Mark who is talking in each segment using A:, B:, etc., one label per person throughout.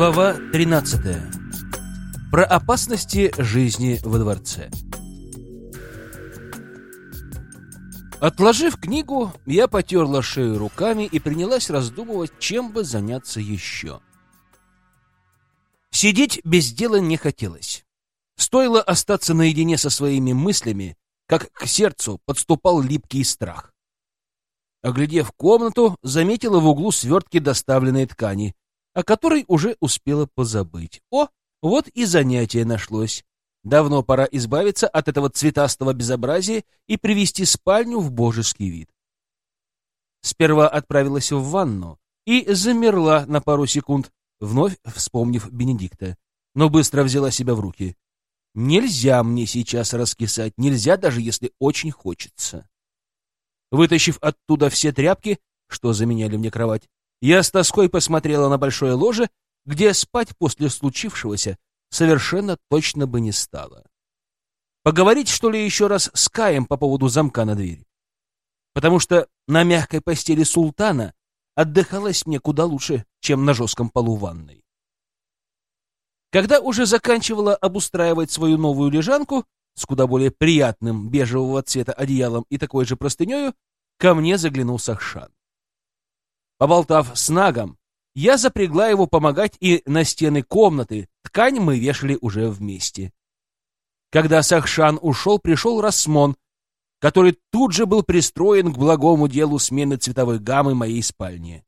A: Глава 13. Про опасности жизни во дворце. Отложив книгу, я потерла шею руками и принялась раздумывать, чем бы заняться еще. Сидеть без дела не хотелось. Стоило остаться наедине со своими мыслями, как к сердцу подступал липкий страх. Оглядев комнату, заметила в углу свертки доставленной ткани, о которой уже успела позабыть. О, вот и занятие нашлось. Давно пора избавиться от этого цветастого безобразия и привести спальню в божеский вид. Сперва отправилась в ванну и замерла на пару секунд, вновь вспомнив Бенедикта, но быстро взяла себя в руки. Нельзя мне сейчас раскисать, нельзя даже если очень хочется. Вытащив оттуда все тряпки, что заменяли мне кровать, я с тоской посмотрела на большое ложе, где спать после случившегося совершенно точно бы не стало. Поговорить, что ли, еще раз с Каем по поводу замка на двери? Потому что на мягкой постели султана отдыхалось мне куда лучше, чем на жестком полу ванной. Когда уже заканчивала обустраивать свою новую лежанку с куда более приятным бежевого цвета одеялом и такой же простынею, ко мне заглянул Сахшан. Поболтав с Нагом, я запрягла его помогать, и на стены комнаты ткань мы вешали уже вместе. Когда Сахшан ушел, пришел Расмон, который тут же был пристроен к благому делу смены цветовой гаммы моей спальни.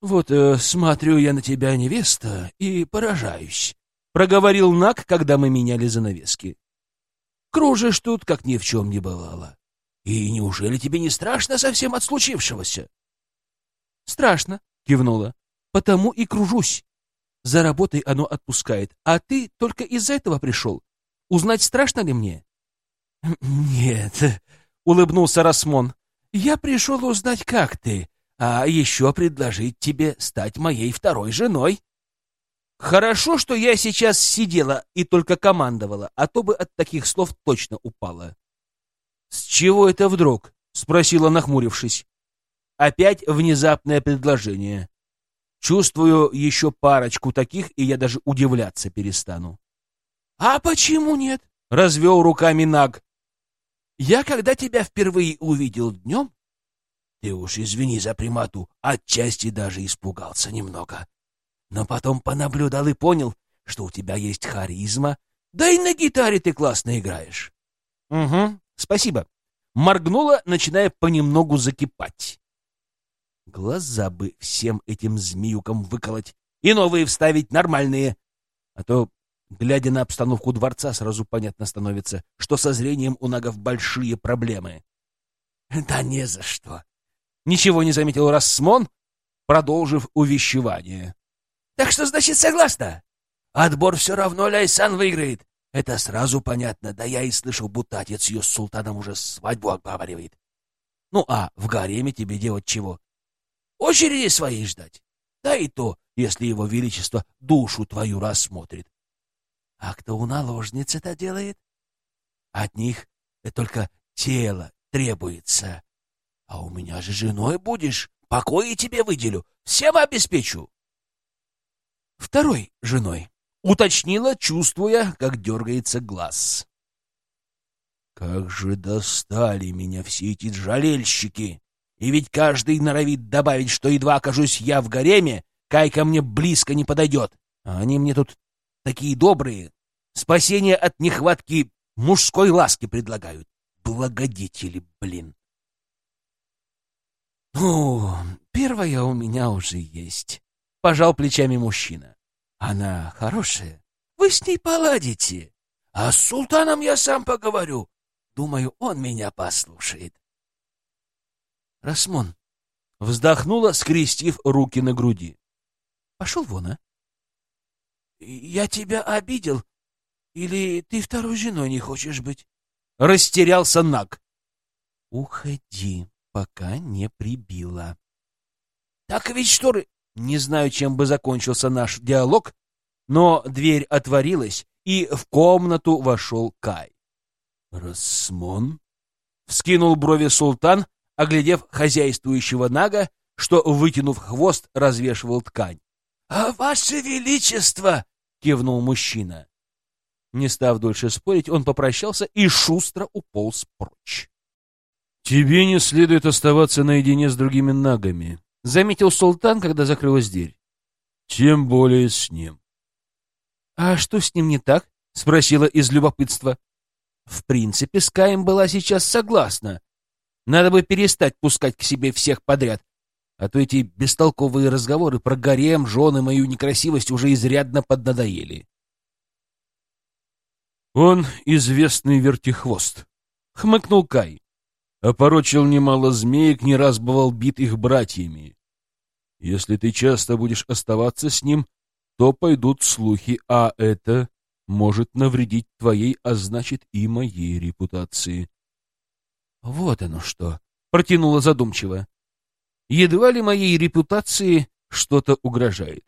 A: «Вот э, смотрю я на тебя, невеста, и поражаюсь», — проговорил Наг, когда мы меняли занавески. «Кружишь тут, как ни в чем не бывало. И неужели тебе не страшно совсем от случившегося?» «Страшно», — кивнула. «Потому и кружусь. За работой оно отпускает. А ты только из-за этого пришел. Узнать, страшно ли мне?» «Нет», — улыбнулся Расмон. «Я пришел узнать, как ты, а еще предложить тебе стать моей второй женой». Хорошо, что я сейчас сидела и только командовала, а то бы от таких слов точно упала. «С чего это вдруг?» — спросила, нахмурившись. Опять внезапное предложение. Чувствую еще парочку таких, и я даже удивляться перестану. — А почему нет? — развел руками Наг. — Я, когда тебя впервые увидел днем, ты уж извини за примату, отчасти даже испугался немного. Но потом понаблюдал и понял, что у тебя есть харизма, да и на гитаре ты классно играешь. — Угу, спасибо. Моргнула, начиная понемногу закипать. Глаза бы всем этим змеюкам выколоть и новые вставить нормальные. А то, глядя на обстановку дворца, сразу понятно становится, что со зрением у нагов большие проблемы. Да не за что. Ничего не заметил Рассмон, продолжив увещевание. Так что, значит, согласна? Отбор все равно Ляйсан выиграет. Это сразу понятно, да я и слышал, будто отец ее с султаном уже свадьбу оговаривает. Ну а в гареме тебе делать чего? Очереди своей ждать. Да и то, если его величество душу твою рассмотрит. А кто у наложниц это делает? От них только тело требуется. А у меня же женой будешь, покои тебе выделю, всем обеспечу. Второй женой, уточнила, чувствуя, как дергается глаз. Как же достали меня все эти жалельщики! И ведь каждый норовит добавить, что едва окажусь я в гареме, Кай ко мне близко не подойдет. А они мне тут такие добрые. Спасение от нехватки мужской ласки предлагают. Благодетели, блин. Ну, первая у меня уже есть. Пожал плечами мужчина. Она хорошая. Вы с ней поладите. А с султаном я сам поговорю. Думаю, он меня послушает. Расмон. Вздохнула, скрестив руки на груди. Пошел вон, а? Я тебя обидел? Или ты второй женой не хочешь быть? Растерялся Наг. Уходи, пока не прибила. Так ведь шторы... Не знаю, чем бы закончился наш диалог, но дверь отворилась, и в комнату вошел Кай. «Расмон?» — вскинул брови султан, оглядев хозяйствующего нага, что, вытянув хвост, развешивал ткань. «А ваше величество!» — кивнул мужчина. Не став дольше спорить, он попрощался и шустро уполз прочь. «Тебе не следует оставаться наедине с другими нагами», — заметил султан, когда закрылась дверь. «Тем более с ним». «А что с ним не так?» — спросила из любопытства. В принципе, с Каем была сейчас согласна. Надо бы перестать пускать к себе всех подряд, а то эти бестолковые разговоры про гарем, жены, мою некрасивость уже изрядно поднадоели. «Он известный вертихвост», — хмыкнул Кай. «Опорочил немало змеек, не раз бывал бит их братьями. Если ты часто будешь оставаться с ним, то пойдут слухи, а это может навредить твоей, а значит и моей репутации. — Вот оно что! — протянула задумчиво. — Едва ли моей репутации что-то угрожает.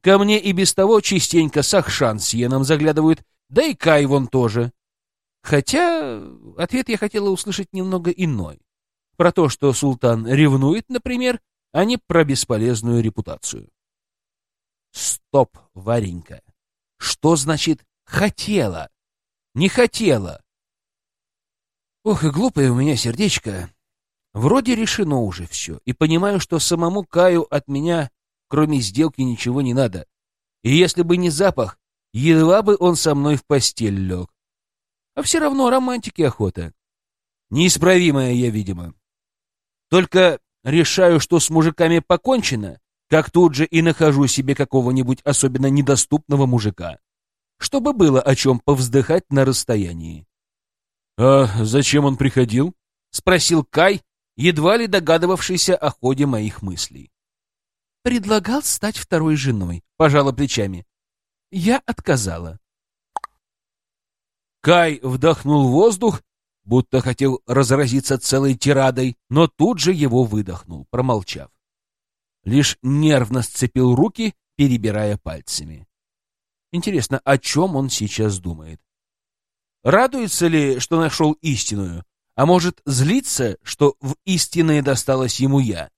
A: Ко мне и без того частенько Сахшан с Йеном заглядывают, да и Кай вон тоже. Хотя ответ я хотела услышать немного иной. Про то, что султан ревнует, например, а не про бесполезную репутацию. Стоп, Варенька. Что значит Хотела. Не хотела. Ох, и глупое у меня сердечко. Вроде решено уже все, и понимаю, что самому Каю от меня, кроме сделки, ничего не надо. И если бы не запах, едва бы он со мной в постель лег. А все равно романтики охота. Неисправимая я, видимо. Только решаю, что с мужиками покончено, как тут же и нахожу себе какого-нибудь особенно недоступного мужика чтобы было о чем повздыхать на расстоянии. — А зачем он приходил? — спросил Кай, едва ли догадывавшийся о ходе моих мыслей. — Предлагал стать второй женой, — пожала плечами. Я отказала. Кай вдохнул воздух, будто хотел разразиться целой тирадой, но тут же его выдохнул, промолчав. Лишь нервно сцепил руки, перебирая пальцами. Интересно, о чем он сейчас думает? Радуется ли, что нашел истинную? А может, злится, что в истинное досталось ему я?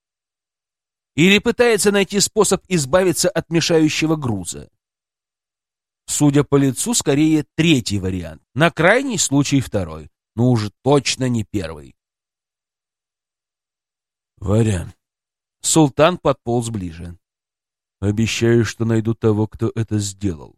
A: Или пытается найти способ избавиться от мешающего груза? Судя по лицу, скорее третий вариант. На крайний случай второй. Но уже точно не первый. Варя. Султан подполз ближе. Обещаю, что найду того, кто это сделал.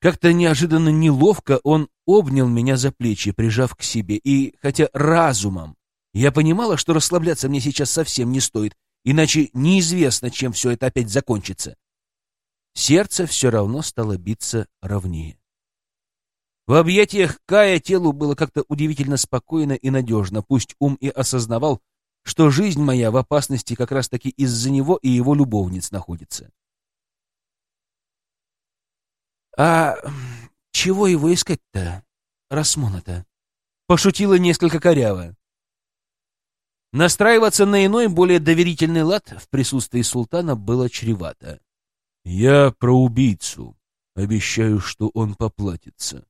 A: Как-то неожиданно неловко он обнял меня за плечи, прижав к себе, и, хотя разумом, я понимала, что расслабляться мне сейчас совсем не стоит, иначе неизвестно, чем все это опять закончится. Сердце все равно стало биться ровнее. В объятиях Кая телу было как-то удивительно спокойно и надежно, пусть ум и осознавал, что жизнь моя в опасности как раз-таки из-за него и его любовниц находится. «А чего его искать-то, Расмона-то?» Пошутила несколько коряво. Настраиваться на иной, более доверительный лад в присутствии султана было чревато. «Я про убийцу. Обещаю, что он поплатится».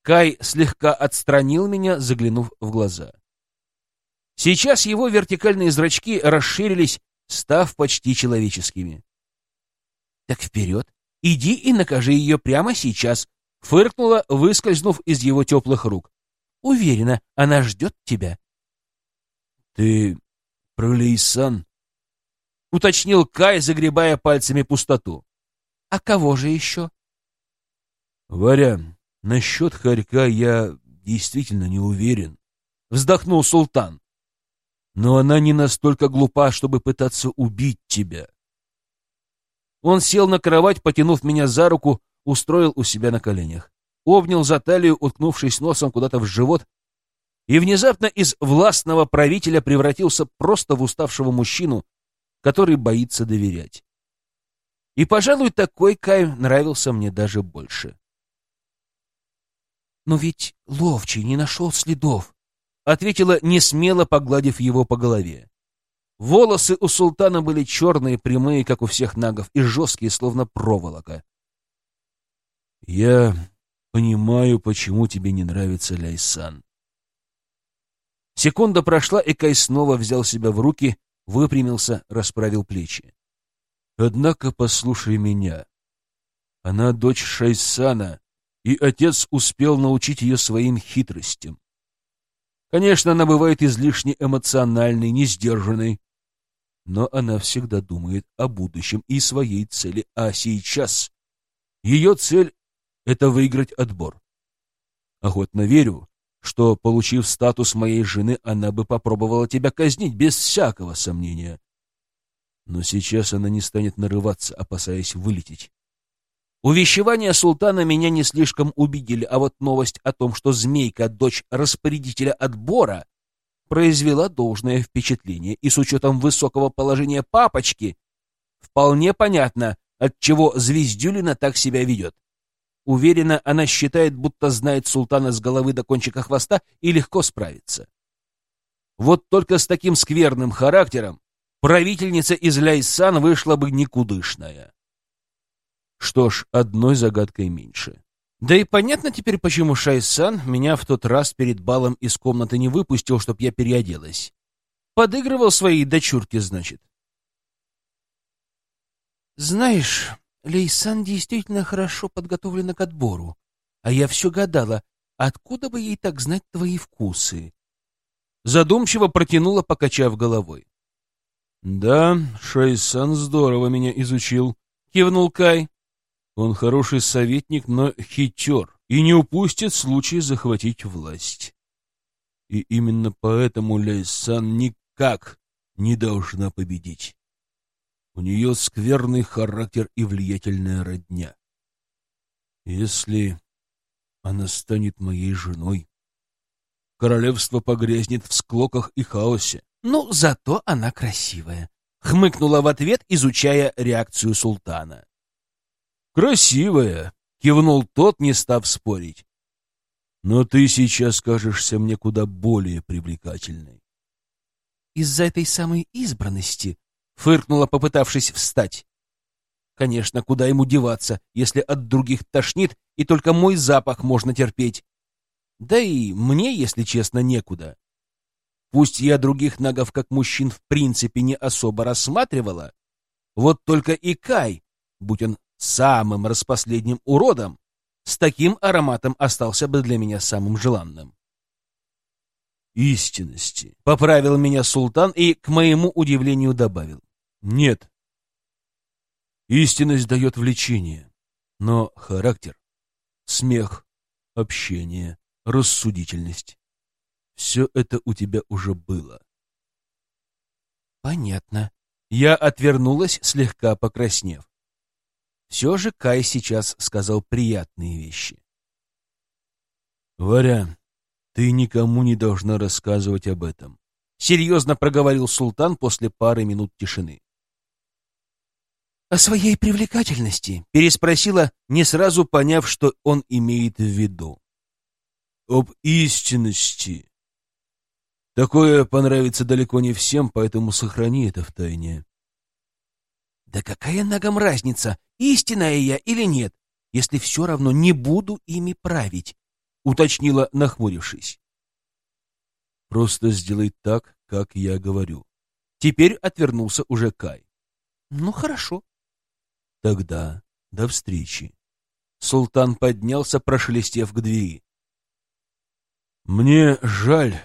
A: Кай слегка отстранил меня, заглянув в глаза. Сейчас его вертикальные зрачки расширились, став почти человеческими. «Так вперед! Иди и накажи ее прямо сейчас, — фыркнула, выскользнув из его теплых рук. — Уверена, она ждет тебя. — Ты про Лейсан? — уточнил Кай, загребая пальцами пустоту. — А кого же еще? — Варя, насчет хорька я действительно не уверен, — вздохнул султан. — Но она не настолько глупа, чтобы пытаться убить тебя. — он сел на кровать, потянув меня за руку, устроил у себя на коленях. Обнял за талию, уткнувшись носом куда-то в живот, и внезапно из властного правителя превратился просто в уставшего мужчину, который боится доверять. И, пожалуй, такой Кай нравился мне даже больше. «Но ведь ловчий не нашел следов», — ответила, не смело погладив его по голове. Волосы у султана были черные, прямые, как у всех нагов, и жесткие, словно проволока. «Я понимаю, почему тебе не нравится Ляйсан». Секунда прошла, и Кай снова взял себя в руки, выпрямился, расправил плечи. Однако послушай меня. Она дочь Шайсана, и отец успел научить ее своим хитростям. Конечно, она бывает излишне эмоциональной, несдержанной, но она всегда думает о будущем и своей цели, а сейчас ее цель — это выиграть отбор. Охотно верю, что, получив статус моей жены, она бы попробовала тебя казнить без всякого сомнения. Но сейчас она не станет нарываться, опасаясь вылететь. Увещевания султана меня не слишком убедили, а вот новость о том, что Змейка — дочь распорядителя отбора, произвела должное впечатление, и с учетом высокого положения папочки вполне понятно, отчего Звездюлина так себя ведет. Уверена, она считает, будто знает султана с головы до кончика хвоста и легко справится. Вот только с таким скверным характером правительница из Ляйсан вышла бы никудышная. Что ж, одной загадкой меньше. Да и понятно теперь, почему Шайсан меня в тот раз перед балом из комнаты не выпустил, чтоб я переоделась. Подыгрывал своей дочурке, значит. Знаешь, Лейсан действительно хорошо подготовлена к отбору. А я все гадала, откуда бы ей так знать твои вкусы? Задумчиво протянула, покачав головой. Да, Шайсан здорово меня изучил, кивнул Кай. Он хороший советник, но хитер и не упустит случай захватить власть. И именно поэтому Лейсан никак не должна победить. У нее скверный характер и влиятельная родня. Если она станет моей женой, королевство погрязнет в склоках и хаосе. Ну, зато она красивая, — хмыкнула в ответ, изучая реакцию султана. «Красивая!» — кивнул тот, не став спорить. «Но ты сейчас кажешься мне куда более привлекательной». «Из-за этой самой избранности?» фыркнула, попытавшись встать. Конечно, куда ему деваться, если от других тошнит, и только мой запах можно терпеть. Да и мне, если честно, некуда. Пусть я других нагов как мужчин в принципе не особо рассматривала, вот только и Кай, будь он самым распоследним уродом, с таким ароматом остался бы для меня самым желанным истинности. Поправил меня султан и, к моему удивлению, добавил. Нет. Истинность дает влечение, но характер, смех, общение, рассудительность — все это у тебя уже было. Понятно. Я отвернулась, слегка покраснев. Все же Кай сейчас сказал приятные вещи. «Варя, ты никому не должна рассказывать об этом», — серьезно проговорил султан после пары минут тишины. «О своей привлекательности?» — переспросила, не сразу поняв, что он имеет в виду. «Об истинности. Такое понравится далеко не всем, поэтому сохрани это в тайне». «Да какая ногам разница, истинная я или нет, если все равно не буду ими править?» — уточнила, нахмурившись. «Просто сделай так, как я говорю». Теперь отвернулся уже Кай. «Ну, хорошо», Тогда до встречи. Султан поднялся, прошелестев к двери. Мне жаль,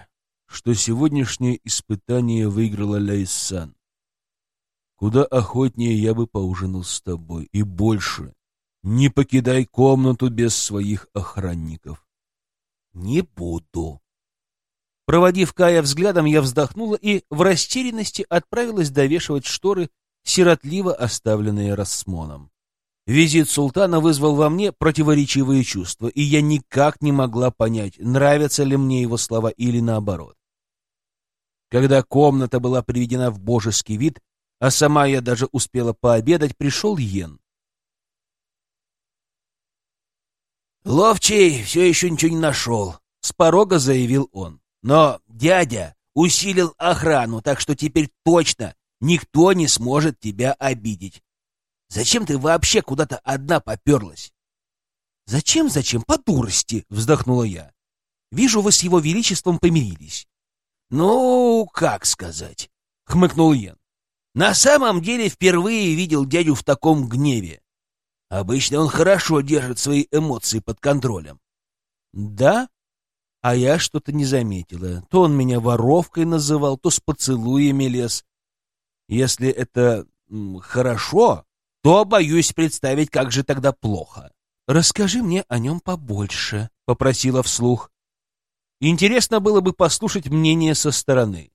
A: что сегодняшнее испытание выиграла Лайсан. Куда охотнее я бы поужинал с тобой. И больше не покидай комнату без своих охранников. Не буду. Проводив Кая взглядом, я вздохнула и в растерянности отправилась довешивать шторы сиротливо оставленные Рассмоном. Визит султана вызвал во мне противоречивые чувства, и я никак не могла понять, нравятся ли мне его слова или наоборот. Когда комната была приведена в божеский вид, а сама я даже успела пообедать, пришел Йен. «Ловчий все еще ничего не нашел», — с порога заявил он. «Но дядя усилил охрану, так что теперь точно Никто не сможет тебя обидеть. Зачем ты вообще куда-то одна поперлась? Зачем, зачем? По дурости, вздохнула я. Вижу, вы с его величеством помирились. Ну, как сказать, хмыкнул Йен. На самом деле впервые видел дядю в таком гневе. Обычно он хорошо держит свои эмоции под контролем. Да, а я что-то не заметила. То он меня воровкой называл, то с поцелуями лез. Если это хорошо, то боюсь представить, как же тогда плохо. «Расскажи мне о нем побольше», — попросила вслух. Интересно было бы послушать мнение со стороны.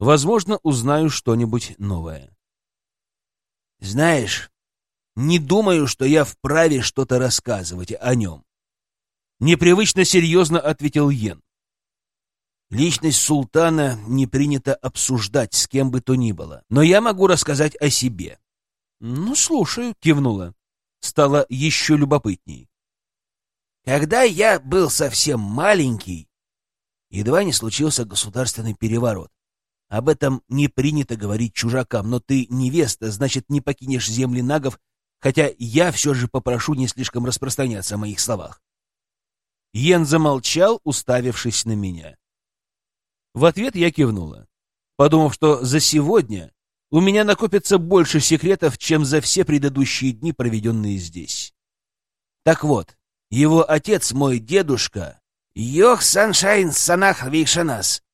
A: Возможно, узнаю что-нибудь новое. Знаешь, не думаю, что я вправе что-то рассказывать о нем. Непривычно серьезно ответил Йен. Личность султана не принято обсуждать с кем бы то ни было, но я могу рассказать о себе. Ну, слушаю, кивнула. Стало еще любопытней. Когда я был совсем маленький, едва не случился государственный переворот. Об этом не принято говорить чужакам, но ты невеста, значит, не покинешь земли нагов, хотя я все же попрошу не слишком распространяться о моих словах. Йен замолчал, уставившись на меня. В ответ я кивнула, подумав, что за сегодня у меня накопится больше секретов, чем за все предыдущие дни, проведенные здесь. Так вот, его отец, мой дедушка, Йох Саншайн Санах Вейшанас,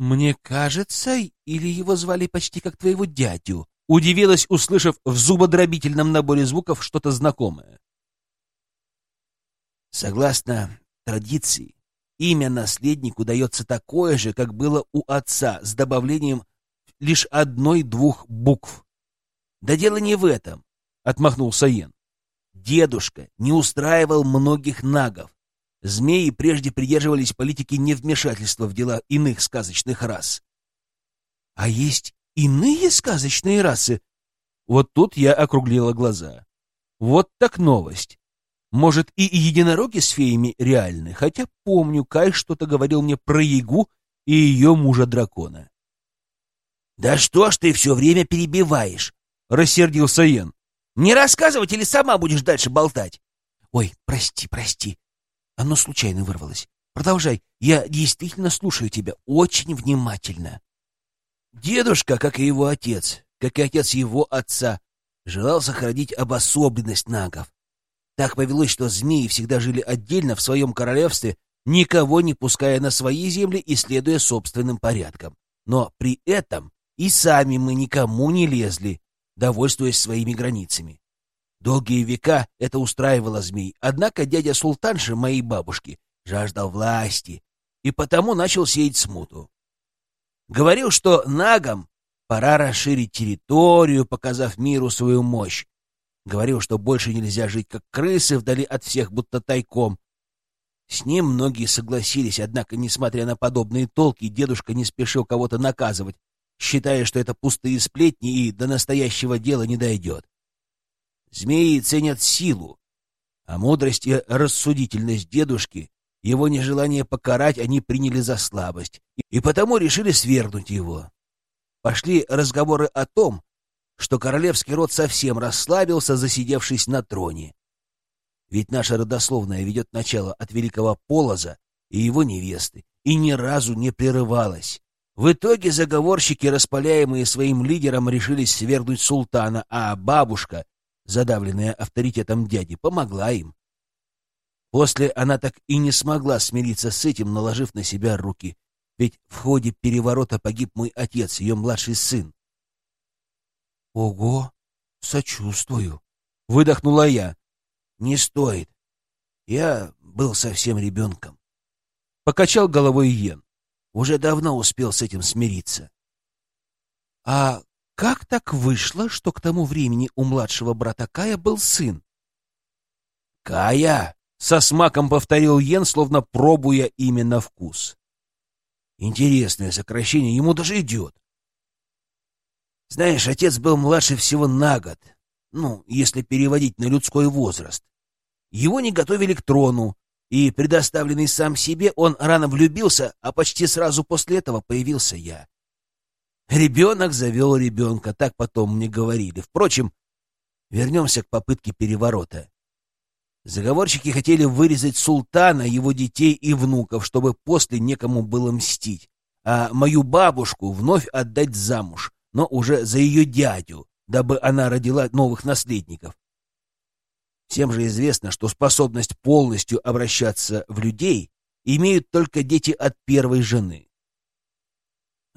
A: «Мне кажется, или его звали почти как твоего дядю?» Удивилась, услышав в зубодробительном наборе звуков что-то знакомое. Согласно традиции, имя наследнику дается такое же, как было у отца, с добавлением лишь одной-двух букв. «Да дело не в этом», — отмахнулся Йен. «Дедушка не устраивал многих нагов, Змеи прежде придерживались политики невмешательства в дела иных сказочных рас. А есть иные сказочные расы? Вот тут я округлила глаза. Вот так новость. Может, и единороги с феями реальны, хотя помню, Кай что-то говорил мне про Ягу и ее мужа-дракона. «Да что ж ты все время перебиваешь?» — рассердился Йен. «Не рассказывать или сама будешь дальше болтать?» «Ой, прости, прости», оно случайно вырвалось. Продолжай. Я действительно слушаю тебя очень внимательно. Дедушка, как и его отец, как и отец его отца, желал сохранить обособленность нагов. Так повелось, что змеи всегда жили отдельно в своем королевстве, никого не пуская на свои земли и следуя собственным порядкам. Но при этом и сами мы никому не лезли, довольствуясь своими границами. Долгие века это устраивало змей, однако дядя Султанша моей бабушки жаждал власти и потому начал сеять смуту. Говорил, что нагам пора расширить территорию, показав миру свою мощь. Говорил, что больше нельзя жить как крысы вдали от всех, будто тайком. С ним многие согласились, однако, несмотря на подобные толки, дедушка не спешил кого-то наказывать, считая, что это пустые сплетни и до настоящего дела не дойдет. Змеи ценят силу, а мудрость и рассудительность дедушки, его нежелание покарать они приняли за слабость, и потому решили свергнуть его. Пошли разговоры о том, что королевский род совсем расслабился, засидевшись на троне. Ведь наша родословная ведет начало от великого Полоза и его невесты, и ни разу не прерывалась. В итоге заговорщики, распаляемые своим лидером, решились свергнуть султана, а бабушка задавленная авторитетом дяди, помогла им. После она так и не смогла смириться с этим, наложив на себя руки. Ведь в ходе переворота погиб мой отец, ее младший сын. «Ого! Сочувствую!» — выдохнула я. «Не стоит. Я был совсем ребенком». Покачал головой Йен. Уже давно успел с этим смириться. «А как так вышло, что к тому времени у младшего брата Кая был сын? «Кая!» — со смаком повторил Йен, словно пробуя именно вкус. Интересное сокращение, ему даже идет. Знаешь, отец был младше всего на год, ну, если переводить на людской возраст. Его не готовили к трону, и, предоставленный сам себе, он рано влюбился, а почти сразу после этого появился я. Ребенок завел ребенка, так потом мне говорили. Впрочем, вернемся к попытке переворота. Заговорщики хотели вырезать султана, его детей и внуков, чтобы после некому было мстить, а мою бабушку вновь отдать замуж, но уже за ее дядю, дабы она родила новых наследников. Всем же известно, что способность полностью обращаться в людей имеют только дети от первой жены.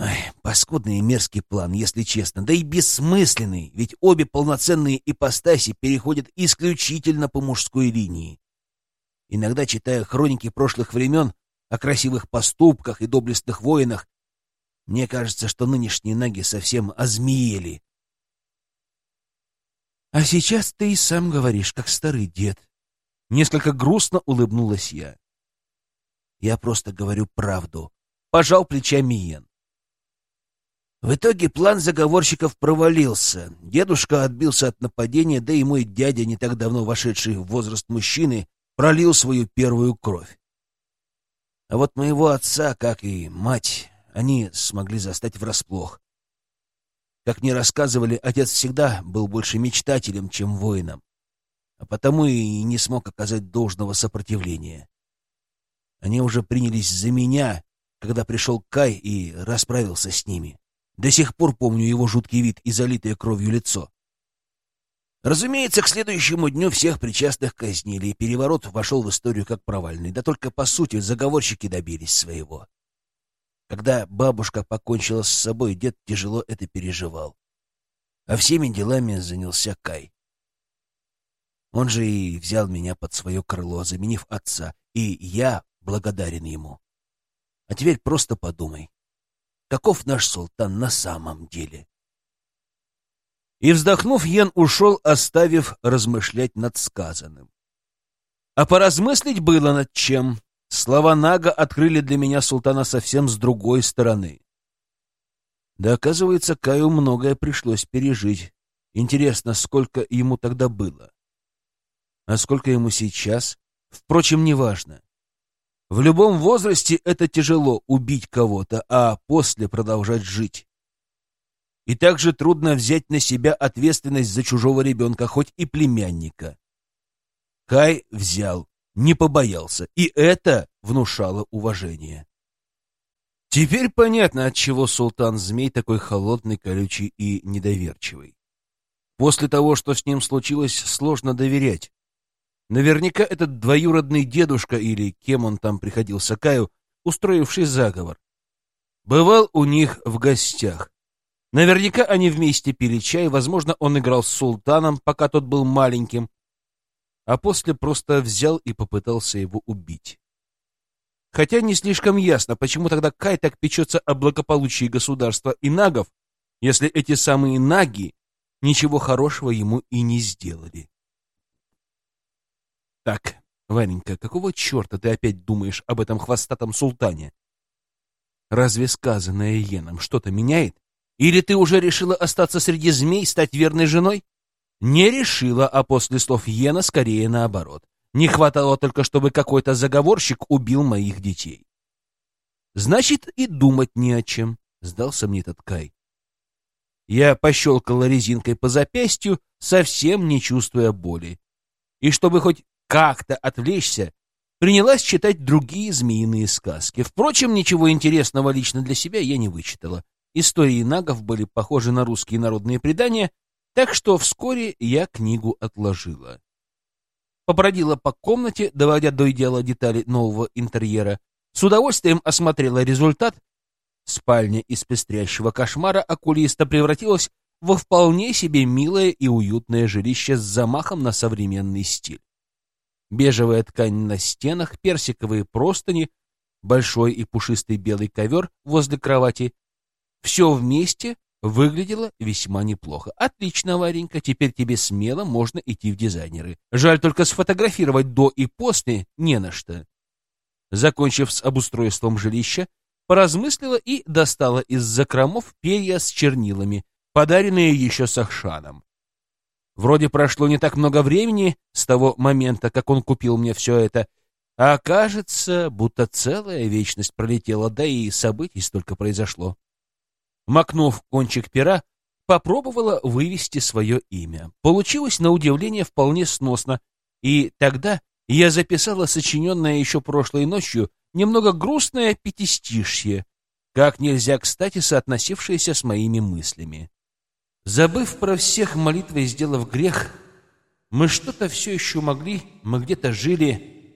A: Ай, паскудный и мерзкий план, если честно, да и бессмысленный, ведь обе полноценные ипостаси переходят исключительно по мужской линии. Иногда, читая хроники прошлых времен о красивых поступках и доблестных воинах, мне кажется, что нынешние наги совсем озмеели, а сейчас ты и сам говоришь, как старый дед. Несколько грустно улыбнулась я. Я просто говорю правду. Пожал плечами Йен. В итоге план заговорщиков провалился. Дедушка отбился от нападения, да и мой дядя, не так давно вошедший в возраст мужчины, пролил свою первую кровь. А вот моего отца, как и мать, они смогли застать врасплох. Как мне рассказывали, отец всегда был больше мечтателем, чем воином, а потому и не смог оказать должного сопротивления. Они уже принялись за меня, когда пришел Кай и расправился с ними. До сих пор помню его жуткий вид и залитое кровью лицо. Разумеется, к следующему дню всех причастных казнили, и переворот вошел в историю как провальный. Да только, по сути, заговорщики добились своего. Когда бабушка покончила с собой, дед тяжело это переживал. А всеми делами занялся Кай. Он же и взял меня под свое крыло, заменив отца, и я благодарен ему. А теперь просто подумай, каков наш султан на самом деле? И, вздохнув, Йен ушел, оставив размышлять над сказанным. А поразмыслить было над чем. Слова Нага открыли для меня султана совсем с другой стороны. Да, оказывается, Каю многое пришлось пережить. Интересно, сколько ему тогда было? А сколько ему сейчас? Впрочем, неважно. В любом возрасте это тяжело убить кого-то, а после продолжать жить. И также трудно взять на себя ответственность за чужого ребенка, хоть и племянника. Кай взял, не побоялся, и это внушало уважение. Теперь понятно, отчего султан-змей такой холодный, колючий и недоверчивый. После того, что с ним случилось, сложно доверять. Наверняка этот двоюродный дедушка или кем он там приходился Каю, устроивший заговор, бывал у них в гостях. Наверняка они вместе пили чай, возможно, он играл с султаном, пока тот был маленьким, а после просто взял и попытался его убить. Хотя не слишком ясно, почему тогда Кай так печется о благополучии государства и нагов, если эти самые наги ничего хорошего ему и не сделали. Так, Варенька, какого черта ты опять думаешь об этом хвостатом султане? Разве сказанное Йеном что-то меняет? Или ты уже решила остаться среди змей, стать верной женой? Не решила, а после слов Йена скорее наоборот. Не хватало только, чтобы какой-то заговорщик убил моих детей. Значит, и думать не о чем, сдался мне этот Кай. Я пощелкала резинкой по запястью, совсем не чувствуя боли. И чтобы хоть как-то отвлечься, принялась читать другие змеиные сказки. Впрочем, ничего интересного лично для себя я не вычитала. Истории нагов были похожи на русские народные предания, так что вскоре я книгу отложила. Побродила по комнате, доводя до идеала детали нового интерьера, с удовольствием осмотрела результат. Спальня из пестрящего кошмара окулиста превратилась во вполне себе милое и уютное жилище с замахом на современный стиль. Бежевая ткань на стенах, персиковые простыни, большой и пушистый белый ковер возле кровати. Все вместе Выглядело весьма неплохо. Отлично, Варенька, теперь тебе смело можно идти в дизайнеры. Жаль только сфотографировать до и после не на что. Закончив с обустройством жилища, поразмыслила и достала из закромов перья с чернилами, подаренные еще Сахшаном. Вроде прошло не так много времени с того момента, как он купил мне все это, а кажется, будто целая вечность пролетела, да и событий столько произошло. Макнув кончик пера, попробовала вывести свое имя. Получилось, на удивление, вполне сносно, и тогда я записала сочиненное еще прошлой ночью немного грустное пятистишье, как нельзя кстати соотносившееся с моими мыслями. Забыв про всех молитвой, сделав грех, мы что-то все еще могли, мы где-то жили,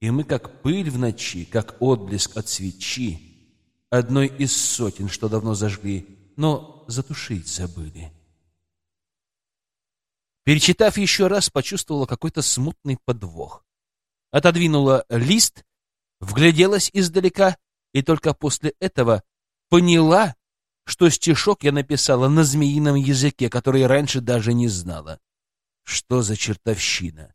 A: и мы как пыль в ночи, как отблеск от свечи, одной из сотен, что давно зажгли, но затушить забыли. Перечитав еще раз, почувствовала какой-то смутный подвох. Отодвинула лист, вгляделась издалека и только после этого поняла, что стишок я написала на змеином языке, который раньше даже не знала. Что за чертовщина?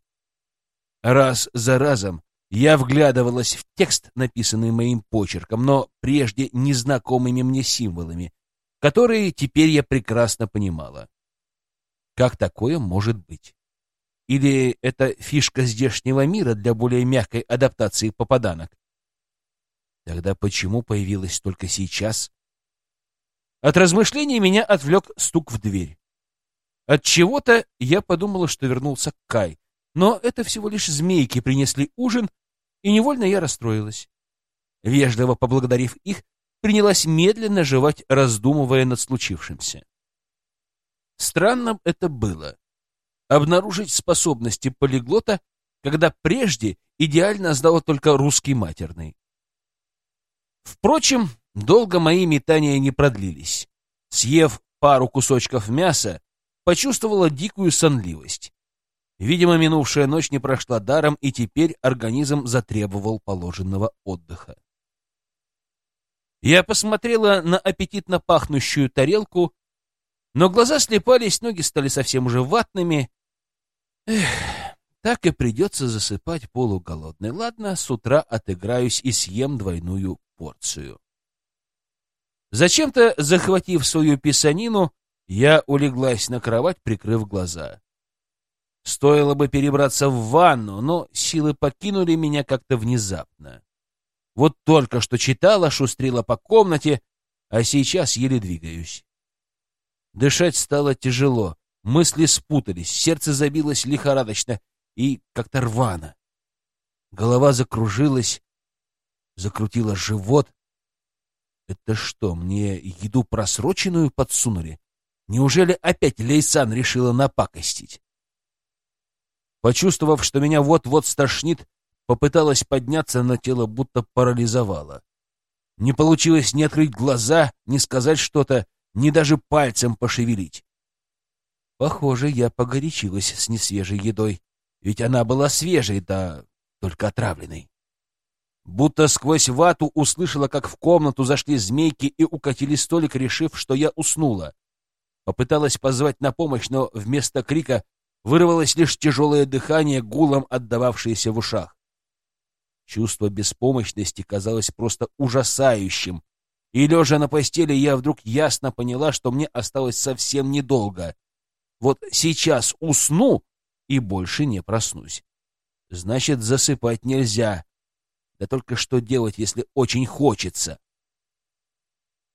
A: Раз за разом я вглядывалась в текст, написанный моим почерком, но прежде незнакомыми мне символами, которые теперь я прекрасно понимала. Как такое может быть? Или это фишка здешнего мира для более мягкой адаптации попаданок? Тогда почему появилась только сейчас? От размышлений меня отвлек стук в дверь. От чего-то я подумала, что вернулся Кай, но это всего лишь змейки принесли ужин, и невольно я расстроилась. Вежливо поблагодарив их, принялась медленно жевать, раздумывая над случившимся. Странным это было — обнаружить способности полиглота, когда прежде идеально знала только русский матерный. Впрочем, долго мои метания не продлились. Съев пару кусочков мяса, почувствовала дикую сонливость. Видимо, минувшая ночь не прошла даром, и теперь организм затребовал положенного отдыха. Я посмотрела на аппетитно пахнущую тарелку но глаза слепались, ноги стали совсем уже ватными. Эх, так и придется засыпать полуголодный. Ладно, с утра отыграюсь и съем двойную порцию. Зачем-то, захватив свою писанину, я улеглась на кровать, прикрыв глаза. Стоило бы перебраться в ванну, но силы покинули меня как-то внезапно. Вот только что читала, шустрила по комнате, а сейчас еле двигаюсь. Дышать стало тяжело, мысли спутались, сердце забилось лихорадочно и как-то рвано. Голова закружилась, закрутила живот. Это что, мне еду просроченную подсунули? Неужели опять Лейсан решила напакостить? Почувствовав, что меня вот-вот стошнит, попыталась подняться, но тело будто парализовало. Не получилось ни открыть глаза, ни сказать что-то, ни даже пальцем пошевелить. Похоже, я погорячилась с несвежей едой, ведь она была свежей, да только отравленной. Будто сквозь вату услышала, как в комнату зашли змейки и укатили столик, решив, что я уснула. Попыталась позвать на помощь, но вместо крика вырвалось лишь тяжелое дыхание, гулом отдававшееся в ушах. Чувство беспомощности казалось просто ужасающим, и, лежа на постели, я вдруг ясно поняла, что мне осталось совсем недолго. Вот сейчас усну и больше не проснусь. Значит, засыпать нельзя. Да только что делать, если очень хочется?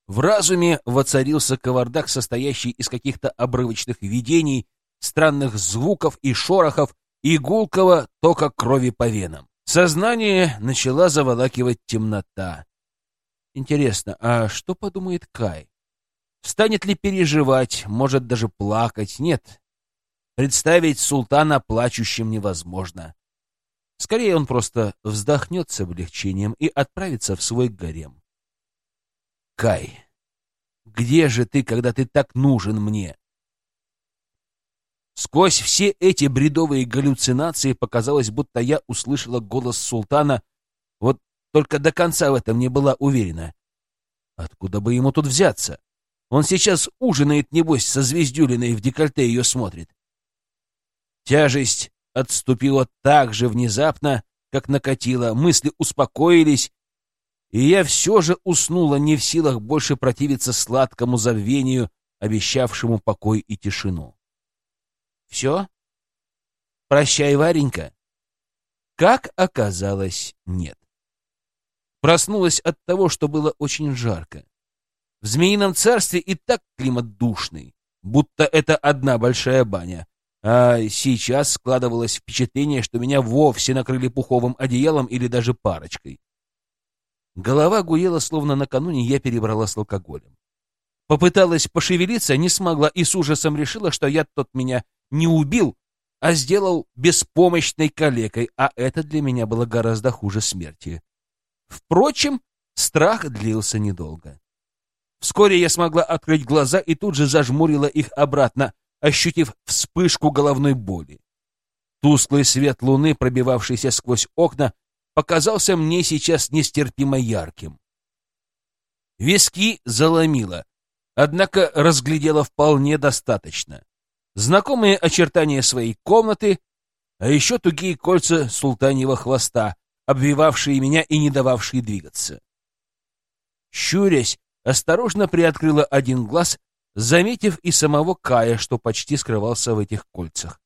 A: В разуме воцарился кавардак, состоящий из каких-то обрывочных видений, странных звуков и шорохов, и гулкого тока крови по венам. Сознание начала заволакивать темнота. Интересно, а что подумает Кай? Станет ли переживать, может даже плакать? Нет. Представить султана плачущим невозможно. Скорее он просто вздохнет с облегчением и отправится в свой гарем. Кай, где же ты, когда ты так нужен мне? Сквозь все эти бредовые галлюцинации показалось, будто я услышала голос султана вот только до конца в этом не была уверена. Откуда бы ему тут взяться? Он сейчас ужинает, небось, со звездюлиной в декольте ее смотрит. Тяжесть отступила так же внезапно, как накатила, мысли успокоились, и я все же уснула, не в силах больше противиться сладкому забвению, обещавшему покой и тишину. Все? Прощай, Варенька. Как оказалось, нет. Проснулась от того, что было очень жарко. В Змеином царстве и так климат душный, будто это одна большая баня. А сейчас складывалось впечатление, что меня вовсе накрыли пуховым одеялом или даже парочкой. Голова гуела, словно накануне я перебрала с алкоголем. Попыталась пошевелиться, не смогла и с ужасом решила, что я тот меня не убил, а сделал беспомощной калекой, а это для меня было гораздо хуже смерти. Впрочем, страх длился недолго. Вскоре я смогла открыть глаза и тут же зажмурила их обратно, ощутив вспышку головной боли. Тусклый свет луны, пробивавшийся сквозь окна, показался мне сейчас нестерпимо ярким. Виски заломило, однако разглядела вполне достаточно. Знакомые очертания своей комнаты, а еще тугие кольца султаньего хвоста, обвивавшие меня и не дававшие двигаться. Щурясь, осторожно приоткрыла один глаз, заметив и самого Кая, что почти скрывался в этих кольцах.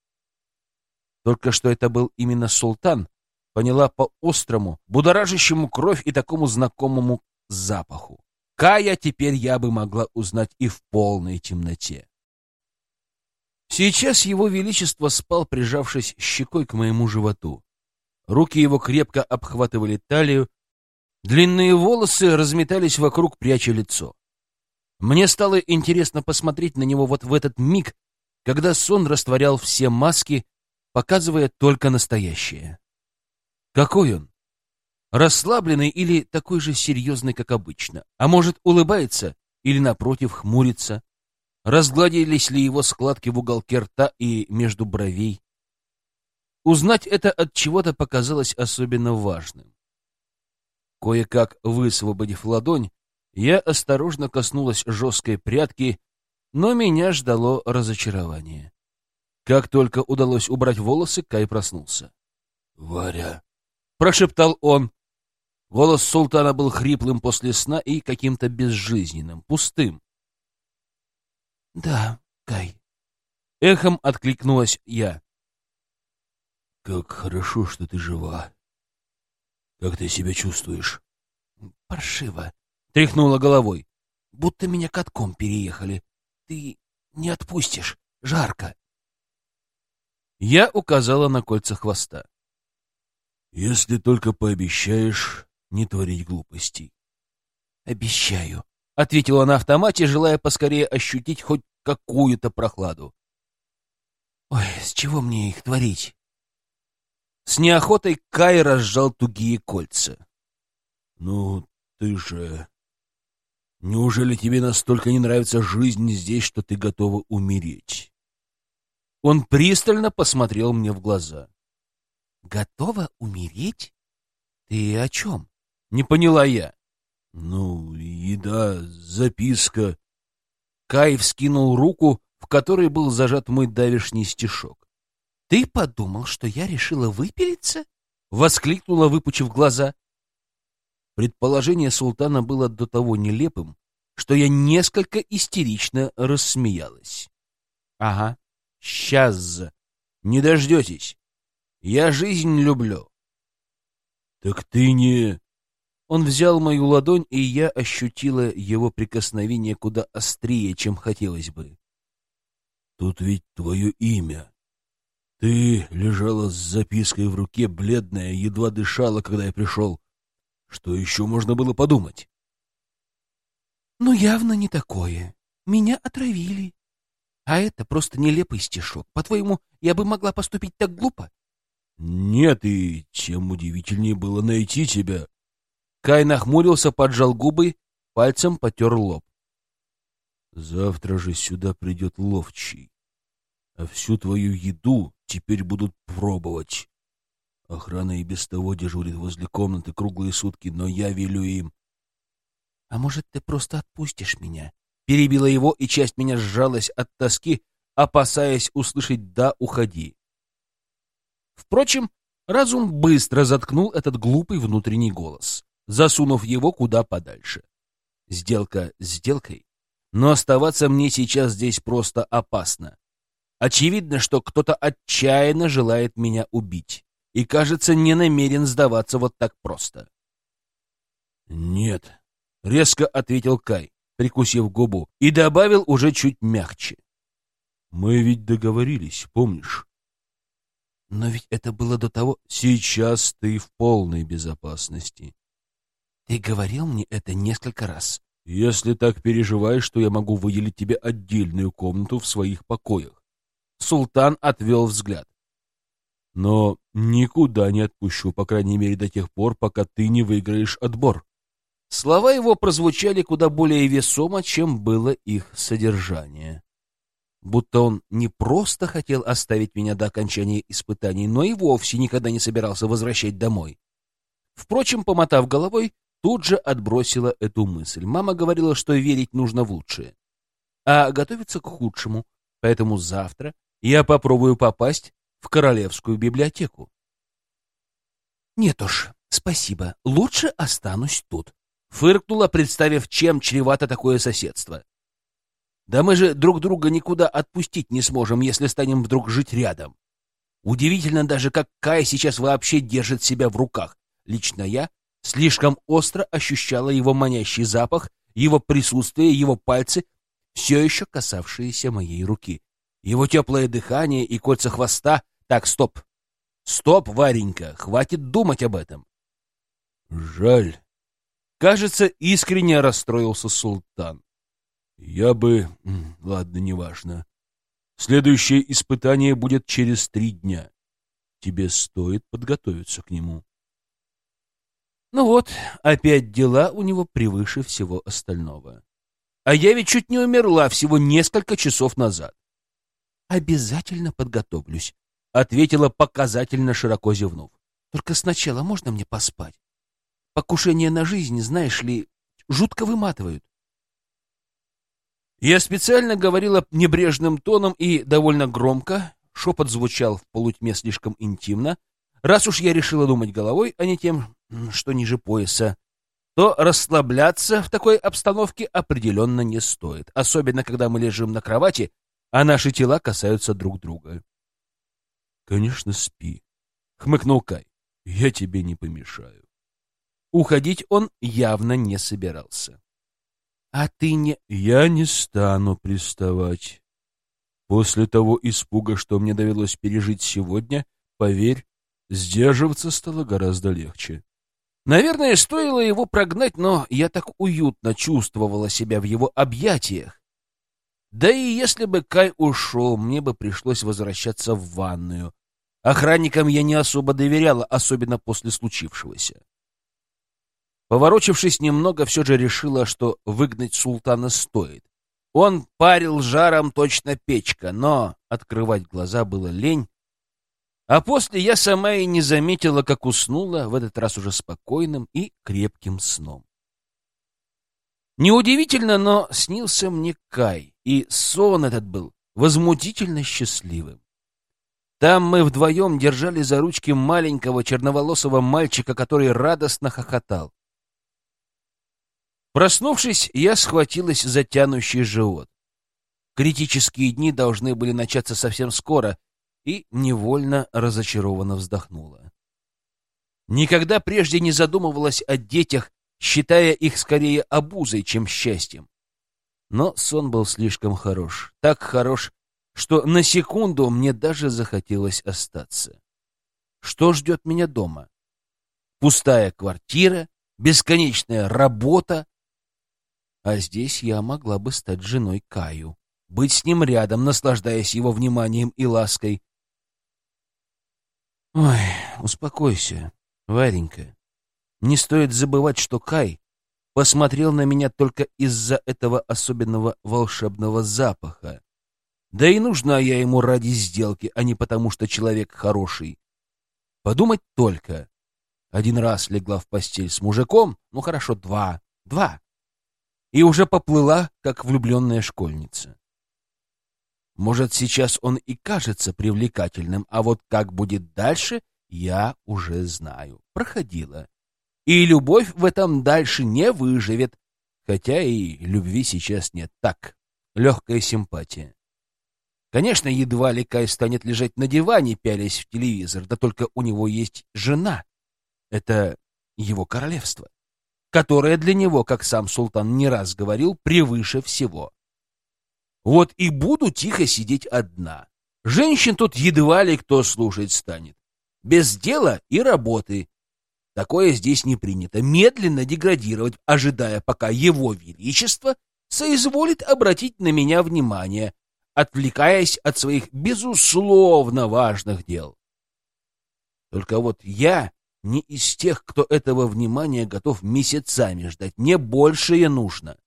A: Только что это был именно султан, поняла по острому, будоражащему кровь и такому знакомому запаху. Кая теперь я бы могла узнать и в полной темноте. Сейчас его величество спал, прижавшись щекой к моему животу. Руки его крепко обхватывали талию, длинные волосы разметались вокруг, пряча лицо. Мне стало интересно посмотреть на него вот в этот миг, когда сон растворял все маски, показывая только настоящее. Какой он? Расслабленный или такой же серьезный, как обычно? А может, улыбается или, напротив, хмурится? Разгладились ли его складки в уголке рта и между бровей? Узнать это от чего-то показалось особенно важным. Кое-как высвободив ладонь, я осторожно коснулась жесткой прядки, но меня ждало разочарование. Как только удалось убрать волосы, Кай проснулся. «Варя!» — прошептал он. Голос султана был хриплым после сна и каким-то безжизненным, пустым. «Да, Кай». Эхом откликнулась я. «Как хорошо, что ты жива. Как ты себя чувствуешь?» «Паршиво», — тряхнула головой. «Будто меня катком переехали. Ты не отпустишь. Жарко». Я указала на кольца хвоста. «Если только пообещаешь не творить глупостей». «Обещаю», — ответила на автомате, желая поскорее ощутить хоть какую-то прохладу. «Ой, с чего мне их творить?» С неохотой Кай разжал тугие кольца. «Ну, ты же... Неужели тебе настолько не нравится жизнь здесь, что ты готова умереть?» Он пристально посмотрел мне в глаза. «Готова умереть? Ты о чем?» Не поняла я. «Ну, еда, записка». Кай вскинул руку, в которой был зажат мой давишний стишок. «Ты подумал, что я решила выпилиться?» — воскликнула, выпучив глаза. Предположение султана было до того нелепым, что я несколько истерично рассмеялась. «Ага, Сейчас. Не дождетесь. Я жизнь люблю. Так ты не... Он взял мою ладонь, и я ощутила его прикосновение куда острее, чем хотелось бы. Тут ведь твое имя. Ты лежала с запиской в руке, бледная, едва дышала, когда я пришел. Что еще можно было подумать? Ну, явно не такое. Меня отравили. А это просто нелепый стишок. По-твоему, я бы могла поступить так глупо? Нет, и чем удивительнее было найти тебя. Кай нахмурился, поджал губы, пальцем потер лоб. Завтра же сюда придет ловчий, а всю твою еду теперь будут пробовать. Охрана и без того дежурит возле комнаты круглые сутки, но я велю им. — А может, ты просто отпустишь меня? Перебила его, и часть меня сжалась от тоски, опасаясь услышать «да, уходи». Впрочем, разум быстро заткнул этот глупый внутренний голос, засунув его куда подальше. Сделка сделкой, но оставаться мне сейчас здесь просто опасно. Очевидно, что кто-то отчаянно желает меня убить и, кажется, не намерен сдаваться вот так просто. «Нет», — резко ответил Кай прикусив губу, и добавил уже чуть мягче. «Мы ведь договорились, помнишь?» «Но ведь это было до того...» «Сейчас ты в полной безопасности. Ты говорил мне это несколько раз.
B: Если так переживаешь, то я могу выделить тебе отдельную комнату в своих покоях.
A: Султан отвел взгляд.
B: Но никуда не отпущу, по крайней мере, до тех пор, пока ты не выиграешь отбор.
A: Слова его прозвучали куда более весомо, чем было их содержание. Будто он не просто хотел оставить меня до окончания испытаний, но и вовсе никогда не собирался возвращать домой. Впрочем, помотав головой, тут же отбросила эту мысль. Мама говорила, что верить нужно в лучшее, а готовиться к худшему, поэтому завтра я попробую попасть в королевскую библиотеку. Нет уж, спасибо, лучше останусь тут. Фыркнула, представив, чем чревато такое соседство. Да мы же друг друга никуда отпустить не сможем, если станем вдруг жить рядом. Удивительно даже, как Кай сейчас вообще держит себя в руках. Лично я слишком остро ощущала его манящий запах, его присутствие, его пальцы, все еще касавшиеся моей руки. Его теплое дыхание и кольца хвоста. Так, стоп. Стоп, Варенька, хватит думать об этом.
B: Жаль.
A: Кажется, искренне расстроился султан.
B: Я бы... Ладно, неважно. Следующее испытание будет через три дня. Тебе стоит подготовиться к нему.
A: Ну вот, опять дела у него превыше всего остального. А я ведь чуть не умерла всего несколько часов назад. Обязательно подготовлюсь, ответила показательно широко зевнув. Только сначала можно мне поспать? Покушения на жизнь, знаешь ли, жутко выматывают. Я специально говорила небрежным тоном и довольно громко, шепот звучал в полутьме слишком интимно. Раз уж я решила думать головой, а не тем, что ниже пояса, то расслабляться в такой обстановке определенно не стоит, особенно когда мы лежим на кровати, а наши тела касаются друг друга.
B: «Конечно, спи», — хмыкнул Кай. «Я тебе не помешаю».
A: Уходить он явно не собирался. А ты не...
B: Я не стану приставать. После того испуга, что мне довелось пережить сегодня, поверь, сдерживаться стало гораздо легче.
A: Наверное, стоило его прогнать, но я так уютно чувствовала себя в его объятиях. Да и если бы Кай ушел, мне бы пришлось возвращаться в ванную. Охранникам я не особо доверяла, особенно после случившегося. Поворочившись немного, все же решила, что выгнать султана стоит. Он парил жаром точно печка, но открывать глаза было лень. А после я сама и не заметила, как уснула, в этот раз уже спокойным и крепким сном. Неудивительно, но снился мне Кай, и сон этот был возмутительно счастливым. Там мы вдвоем держали за ручки маленького черноволосого мальчика, который радостно хохотал. Проснувшись, я схватилась за тянущий живот. Критические дни должны были начаться совсем скоро, и невольно разочарованно вздохнула. Никогда прежде не задумывалась о детях, считая их скорее обузой, чем счастьем. Но сон был слишком хорош, так хорош, что на секунду мне даже захотелось остаться. Что ждет меня дома? Пустая квартира, бесконечная работа, а здесь я могла бы стать женой Каю, быть с ним рядом, наслаждаясь его вниманием и лаской. Ой, успокойся, Варенька. Не стоит забывать, что Кай посмотрел на меня только из-за этого особенного волшебного запаха. Да и нужна я ему ради сделки, а не потому, что человек хороший. Подумать только. Один раз легла в постель с мужиком, ну хорошо, два, два и уже поплыла, как влюбленная школьница. Может, сейчас он и кажется привлекательным, а вот как будет дальше, я уже знаю. Проходила. И любовь в этом дальше не выживет, хотя и любви сейчас нет. Так, легкая симпатия. Конечно, едва ли Кай станет лежать на диване, пялясь в телевизор, да только у него есть жена. Это его королевство которая для него, как сам султан не раз говорил, превыше всего. Вот и буду тихо сидеть одна. Женщин тут едва ли кто слушать станет. Без дела и работы. Такое здесь не принято. Медленно деградировать, ожидая, пока его величество соизволит обратить на меня внимание, отвлекаясь от своих безусловно важных дел. Только вот я не из тех, кто этого внимания готов месяцами ждать. Мне большее нужно.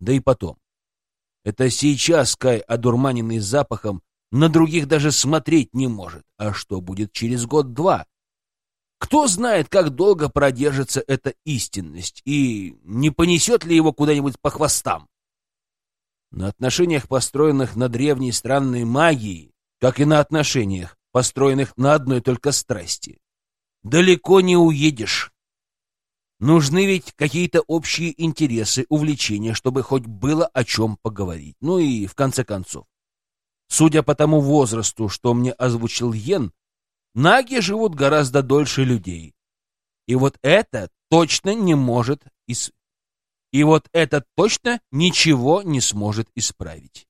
A: Да и потом. Это сейчас Кай, одурманенный запахом, на других даже смотреть не может. А что будет через год-два? Кто знает, как долго продержится эта истинность и не понесет ли его куда-нибудь по хвостам? На отношениях, построенных на древней странной магии, как и на отношениях, построенных на одной только страсти, далеко не уедешь. Нужны ведь какие-то общие интересы, увлечения, чтобы хоть было о чем поговорить. Ну и в конце концов. Судя по тому возрасту, что мне озвучил Йен, Наги живут гораздо дольше людей. И вот это точно не может ис... И вот это точно ничего не сможет исправить.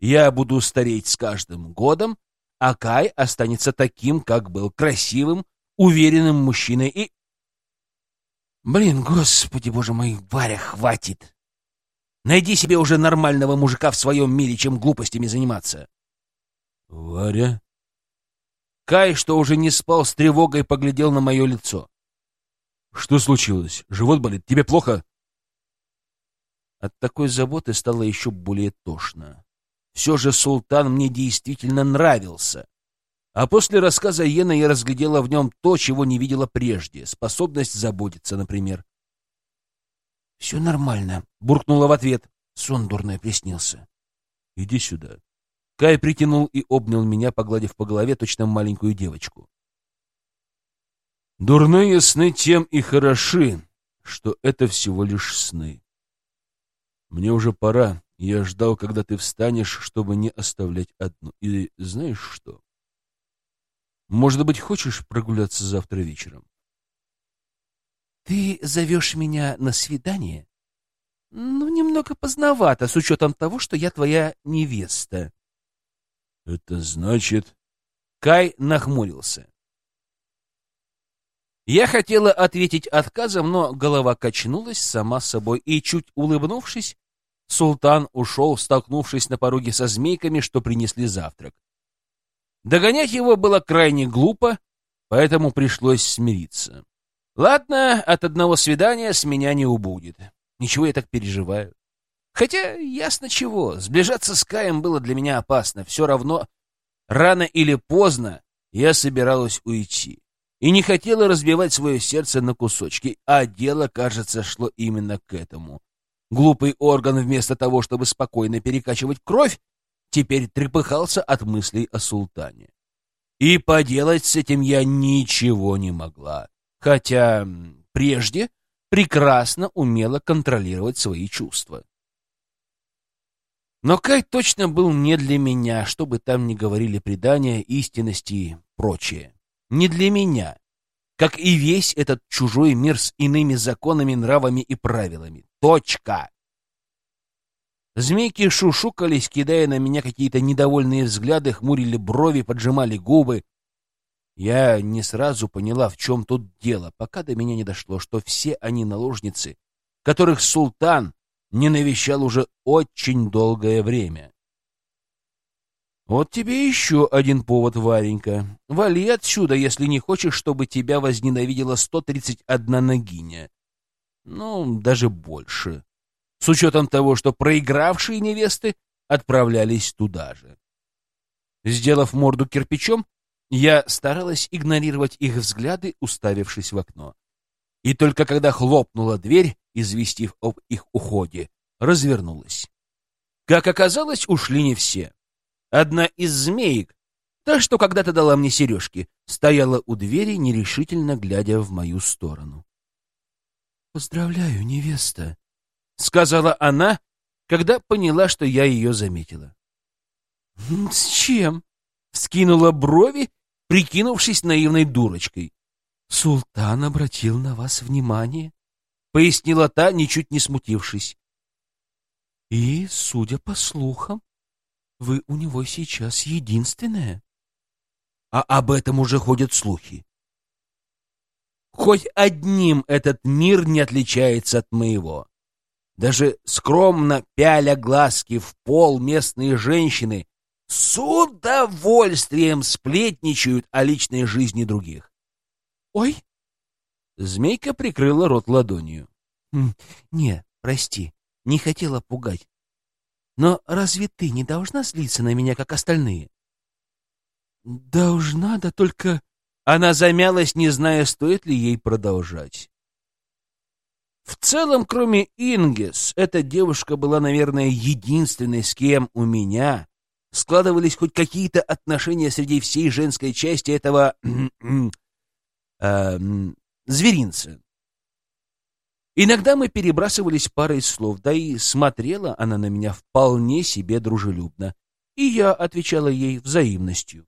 A: Я буду стареть с каждым годом, а Кай останется таким, как был, красивым, уверенным мужчиной и... Блин, господи, боже мой, Варя, хватит! Найди себе уже нормального мужика в своем мире, чем глупостями заниматься.
B: Варя?
A: Кай, что уже не спал, с тревогой поглядел на мое лицо.
B: «Что случилось? Живот болит? Тебе плохо?»
A: От такой заботы стало еще более тошно. Все же султан мне действительно нравился. А после рассказа Йена я разглядела в нем то, чего не видела прежде. Способность заботиться, например. «Все нормально», — буркнула в ответ. Сон дурной приснился.
B: «Иди сюда».
A: Кай притянул и обнял меня, погладив по голове точно маленькую девочку.
B: Дурные сны тем и хороши, что это всего лишь сны. Мне уже пора, я ждал, когда ты встанешь, чтобы не оставлять одну. И знаешь что? Может быть, хочешь прогуляться завтра вечером?
A: Ты зовешь меня на свидание? Ну, немного поздновато, с учетом того, что я твоя невеста.
B: Это значит...
A: Кай нахмурился. Я хотела ответить отказом, но голова качнулась сама собой, и, чуть улыбнувшись, султан ушел, столкнувшись на пороге со змейками, что принесли завтрак. Догонять его было крайне глупо, поэтому пришлось смириться. Ладно, от одного свидания с меня не убудет. Ничего я так переживаю. Хотя, ясно чего, сближаться с Каем было для меня опасно. Все равно, рано или поздно я собиралась уйти. И не хотела разбивать свое сердце на кусочки, а дело, кажется, шло именно к этому. Глупый орган, вместо того, чтобы спокойно перекачивать кровь, теперь трепыхался от мыслей о султане. И поделать с этим я ничего не могла, хотя прежде прекрасно умела контролировать свои чувства. Но Кай точно был не для меня, что бы там ни говорили предания, истинности и прочее. Не для меня, как и весь этот чужой мир с иными законами, нравами и правилами. Точка. Змейки шушукались, кидая на меня какие-то недовольные взгляды, хмурили брови, поджимали губы. Я не сразу поняла, в чем тут дело, пока до меня не дошло, что все они наложницы, которых султан не навещал уже очень долгое время. Вот тебе еще один повод, Варенька. Вали отсюда, если не хочешь, чтобы тебя возненавидела 131 ногиня. Ну, даже больше. С учетом того, что проигравшие невесты отправлялись туда же. Сделав морду кирпичом, я старалась игнорировать их взгляды, уставившись в окно. И только когда хлопнула дверь, известив об их уходе, развернулась. Как оказалось, ушли не все. Одна из змеек, та, что когда-то дала мне сережки, стояла у двери, нерешительно глядя в мою сторону. «Поздравляю, невеста», — сказала она, когда поняла, что я ее заметила. «С чем?» — скинула брови, прикинувшись наивной дурочкой. «Султан обратил на вас внимание», — пояснила та, ничуть не смутившись. И, судя по слухам, вы у него сейчас единственная. А об этом уже ходят слухи. Хоть одним этот мир не отличается от моего. Даже скромно пяля глазки в пол местные женщины с удовольствием сплетничают о личной жизни других. «Ой!» Змейка прикрыла рот ладонью. «Не, прости, не хотела пугать. Но разве ты не должна злиться на меня, как остальные?» «Должна, да только...» Она замялась, не зная, стоит ли ей продолжать. В целом, кроме Ингес, эта девушка была, наверное, единственной, с кем у меня складывались хоть какие-то отношения среди всей женской части этого э, зверинца. Иногда мы перебрасывались парой слов, да и смотрела она на меня вполне себе дружелюбно, и я отвечала ей взаимностью.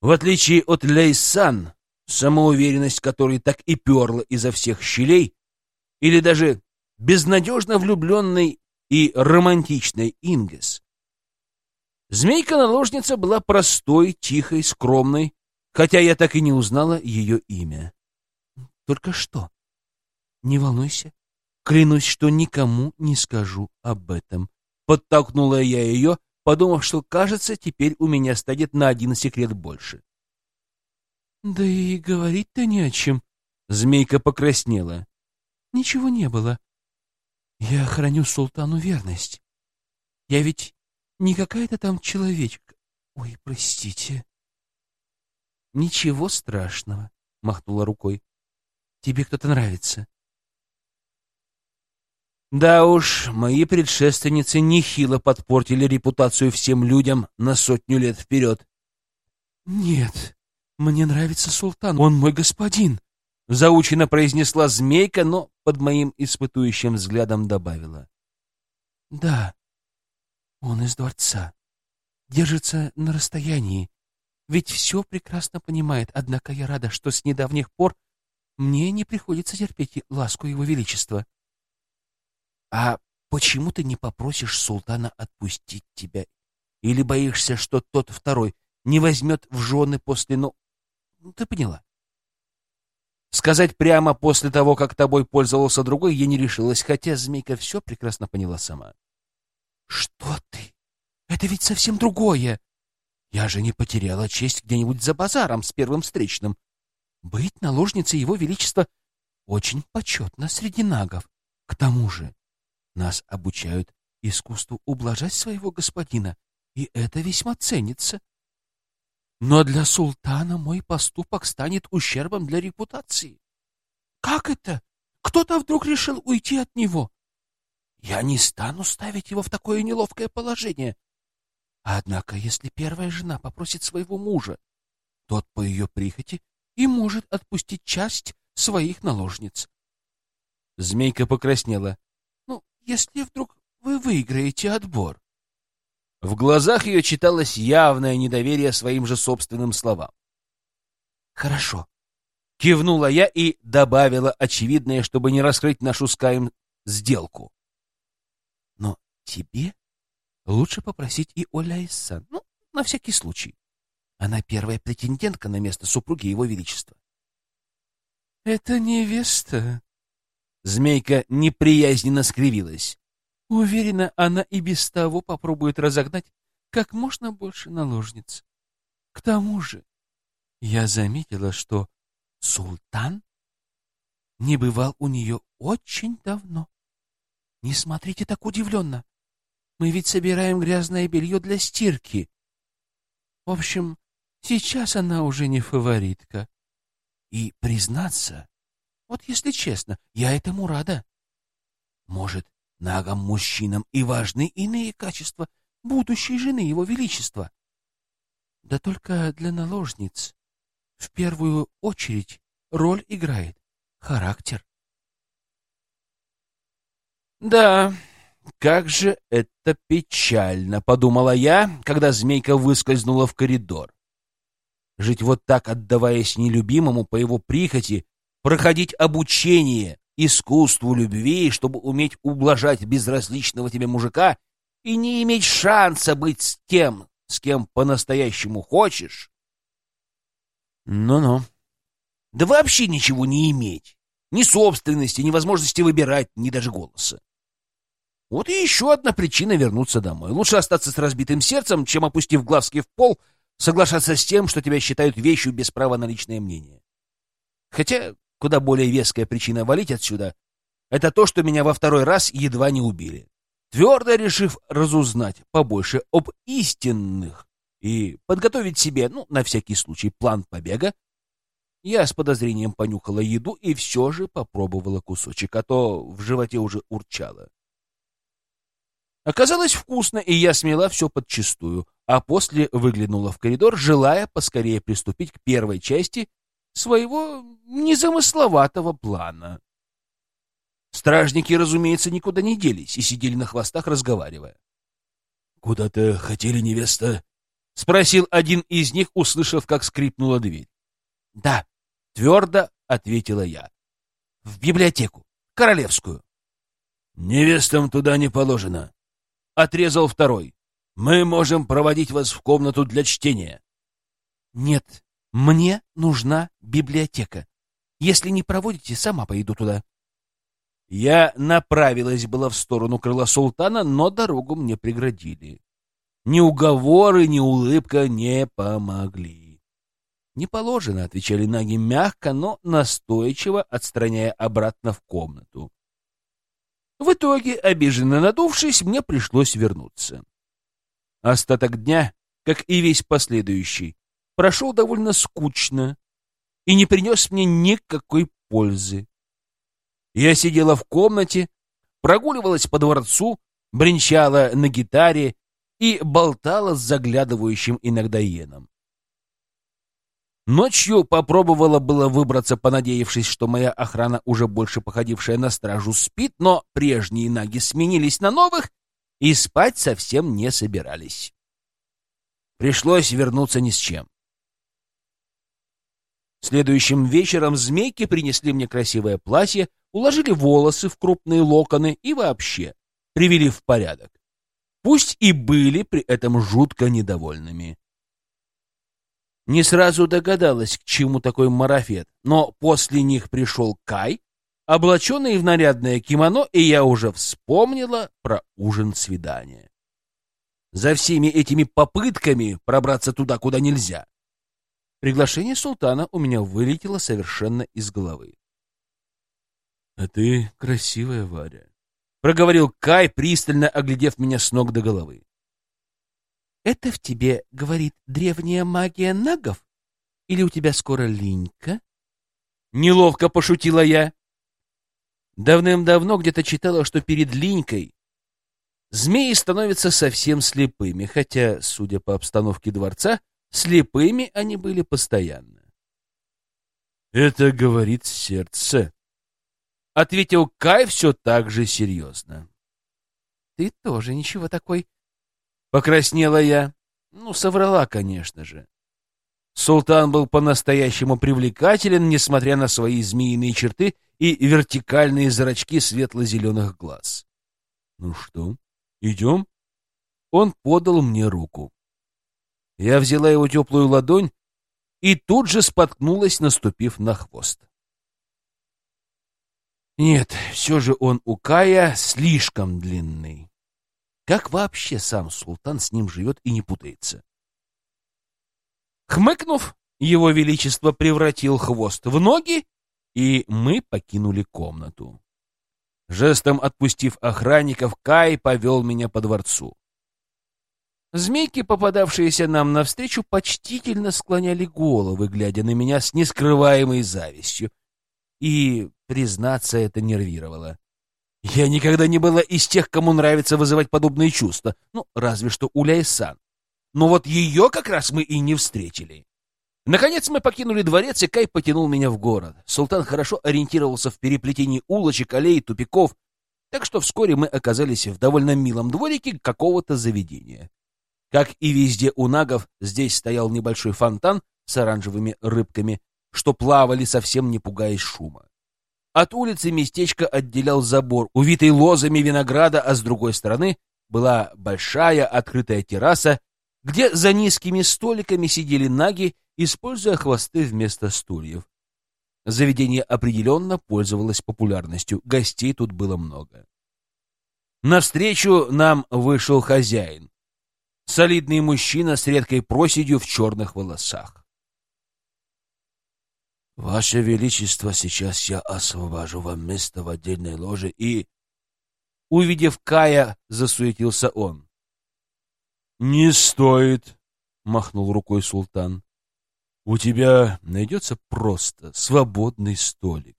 A: В отличие от Лейсан, самоуверенность которой так и перла изо всех щелей, или даже безнадежно влюбленной и романтичной Ингес. Змейка-наложница была простой, тихой, скромной, хотя я так и не узнала ее имя. Только что? Не волнуйся, клянусь, что никому не скажу об этом. Подтолкнула я ее, подумав, что, кажется, теперь у меня станет на один секрет больше. Да и говорить-то не о чем. Змейка покраснела. Ничего не было. Я храню султану верность. Я ведь не какая-то там человечка. Ой, простите. Ничего страшного, махнула рукой. Тебе кто-то нравится. Да уж, мои предшественницы нехило подпортили репутацию всем людям на сотню лет вперед. Нет, мне нравится султан, он мой господин, заучено произнесла змейка, но под моим испытующим взглядом добавила. Да, он из дворца, держится на расстоянии, ведь все прекрасно понимает, однако я рада, что с недавних пор мне не приходится терпеть ласку его величества. А почему ты не попросишь султана отпустить тебя? Или боишься, что тот второй не возьмет в жены после... Ну, ты поняла. Сказать прямо после того, как тобой пользовался другой, я не решилась, хотя змейка все прекрасно поняла сама. Что ты? Это ведь совсем другое. Я же не потеряла честь где-нибудь за базаром с первым встречным. Быть наложницей его величества очень почетно среди нагов. К тому же нас обучают искусству ублажать своего господина, и это весьма ценится. Но для султана мой поступок станет ущербом для репутации. Как это? Кто-то вдруг решил уйти от него. Я не стану ставить его в такое неловкое положение. Однако, если первая жена попросит своего мужа, тот по ее прихоти и может отпустить часть своих наложниц. Змейка покраснела если вдруг вы выиграете отбор? В глазах ее читалось явное недоверие своим же собственным словам. Хорошо. Кивнула я и добавила очевидное, чтобы не раскрыть нашу с Каем сделку. Но тебе лучше попросить и Оля Иссан, ну, на всякий случай. Она первая претендентка на место супруги Его Величества. — Это невеста, Змейка неприязненно скривилась. Уверена, она и без того попробует разогнать как можно больше наложниц. К тому же, я заметила, что султан не бывал у нее очень давно. Не смотрите так удивленно. Мы ведь собираем грязное белье для стирки. В общем, сейчас она уже не фаворитка. И, признаться, вот если честно, я этому рада. Может, нагам мужчинам и важны иные качества будущей жены его величества. Да только для наложниц в первую очередь роль играет характер. Да, как же это печально, подумала я, когда змейка выскользнула в коридор. Жить вот так, отдаваясь нелюбимому по его прихоти, проходить обучение искусству любви, чтобы уметь ублажать безразличного тебе мужика и не иметь шанса быть с тем, с кем по-настоящему хочешь. Ну-ну. Да вообще ничего не иметь. Ни собственности, ни возможности выбирать, ни даже голоса. Вот и еще одна причина вернуться домой. Лучше остаться с разбитым сердцем, чем, опустив глазки в пол, соглашаться с тем, что тебя считают вещью без права на личное мнение. Хотя куда более веская причина валить отсюда — это то, что меня во второй раз едва не убили. Твердо решив разузнать побольше об истинных и подготовить себе, ну, на всякий случай, план побега, я с подозрением понюхала еду и все же попробовала кусочек, а то в животе уже урчало. Оказалось вкусно, и я смела все подчистую, а после выглянула в коридор, желая поскорее приступить к первой части своего незамысловатого плана. Стражники, разумеется, никуда не делись и сидели на хвостах, разговаривая. — Куда-то хотели, невеста? — спросил один из них, услышав, как скрипнула дверь. — Да, — твердо ответила я. — В библиотеку, королевскую. — Невестам туда не положено, — отрезал второй. — Мы можем проводить вас в комнату для чтения. — Нет, мне нужна библиотека. Если не проводите, сама пойду туда. Я направилась была в сторону крыла султана, но дорогу мне преградили. Ни уговоры, ни улыбка не помогли. Не положено, отвечали Наги мягко, но настойчиво, отстраняя обратно в комнату. В итоге, обиженно надувшись, мне пришлось вернуться. Остаток дня, как и весь последующий, прошел довольно скучно и не принес мне никакой пользы. Я сидела в комнате, прогуливалась по дворцу, бренчала на гитаре и болтала с заглядывающим иногда Йеном. Ночью попробовала было выбраться, понадеявшись, что моя охрана, уже больше походившая на стражу, спит, но прежние наги сменились на новых и спать совсем не собирались. Пришлось вернуться ни с чем. Следующим вечером змейки принесли мне красивое платье, уложили волосы в крупные локоны и вообще привели в порядок. Пусть и были при этом жутко недовольными. Не сразу догадалась, к чему такой марафет, но после них пришел Кай, облаченный в нарядное кимоно, и я уже вспомнила про ужин-свидание. За всеми этими попытками пробраться туда, куда нельзя, Приглашение султана у меня вылетело совершенно из головы. — А ты красивая, Варя, — проговорил Кай, пристально оглядев меня с ног до головы. — Это в тебе говорит древняя магия нагов? Или у тебя скоро линька? Неловко пошутила я. Давным-давно где-то читала, что перед линькой змеи становятся совсем слепыми, хотя, судя по обстановке дворца, Слепыми они были постоянно. «Это говорит сердце», — ответил Кай все так же серьезно. «Ты тоже ничего такой...» Покраснела я. Ну, соврала, конечно же. Султан был по-настоящему привлекателен, несмотря на свои змеиные черты и вертикальные зрачки светло-зеленых глаз. «Ну что, идем?» Он подал мне руку. Я взяла его теплую ладонь и тут же споткнулась, наступив на хвост. Нет, все же он у Кая слишком длинный. Как вообще сам султан с ним живет и не путается? Хмыкнув, его величество превратил хвост в ноги, и мы покинули комнату. Жестом отпустив охранников, Кай повел меня по дворцу. Змейки, попадавшиеся нам навстречу, почтительно склоняли головы, глядя на меня с нескрываемой завистью. И, признаться, это нервировало. Я никогда не была из тех, кому нравится вызывать подобные чувства. Ну, разве что у Ляйсан. Но вот ее как раз мы и не встретили. Наконец мы покинули дворец, и Кай потянул меня в город. Султан хорошо ориентировался в переплетении улочек, аллей, тупиков, так что вскоре мы оказались в довольно милом дворике какого-то заведения. Как и везде у нагов, здесь стоял небольшой фонтан с оранжевыми рыбками, что плавали, совсем не пугаясь шума. От улицы местечко отделял забор, увитый лозами винограда, а с другой стороны была большая открытая терраса, где за низкими столиками сидели наги, используя хвосты вместо стульев. Заведение определенно пользовалось популярностью, гостей тут было много. Навстречу нам вышел хозяин. Солидный мужчина с редкой проседью в черных волосах. «Ваше Величество, сейчас я освобожу вам место в отдельной ложе и...» Увидев Кая, засуетился он. «Не стоит», — махнул рукой султан. «У тебя найдется просто свободный столик».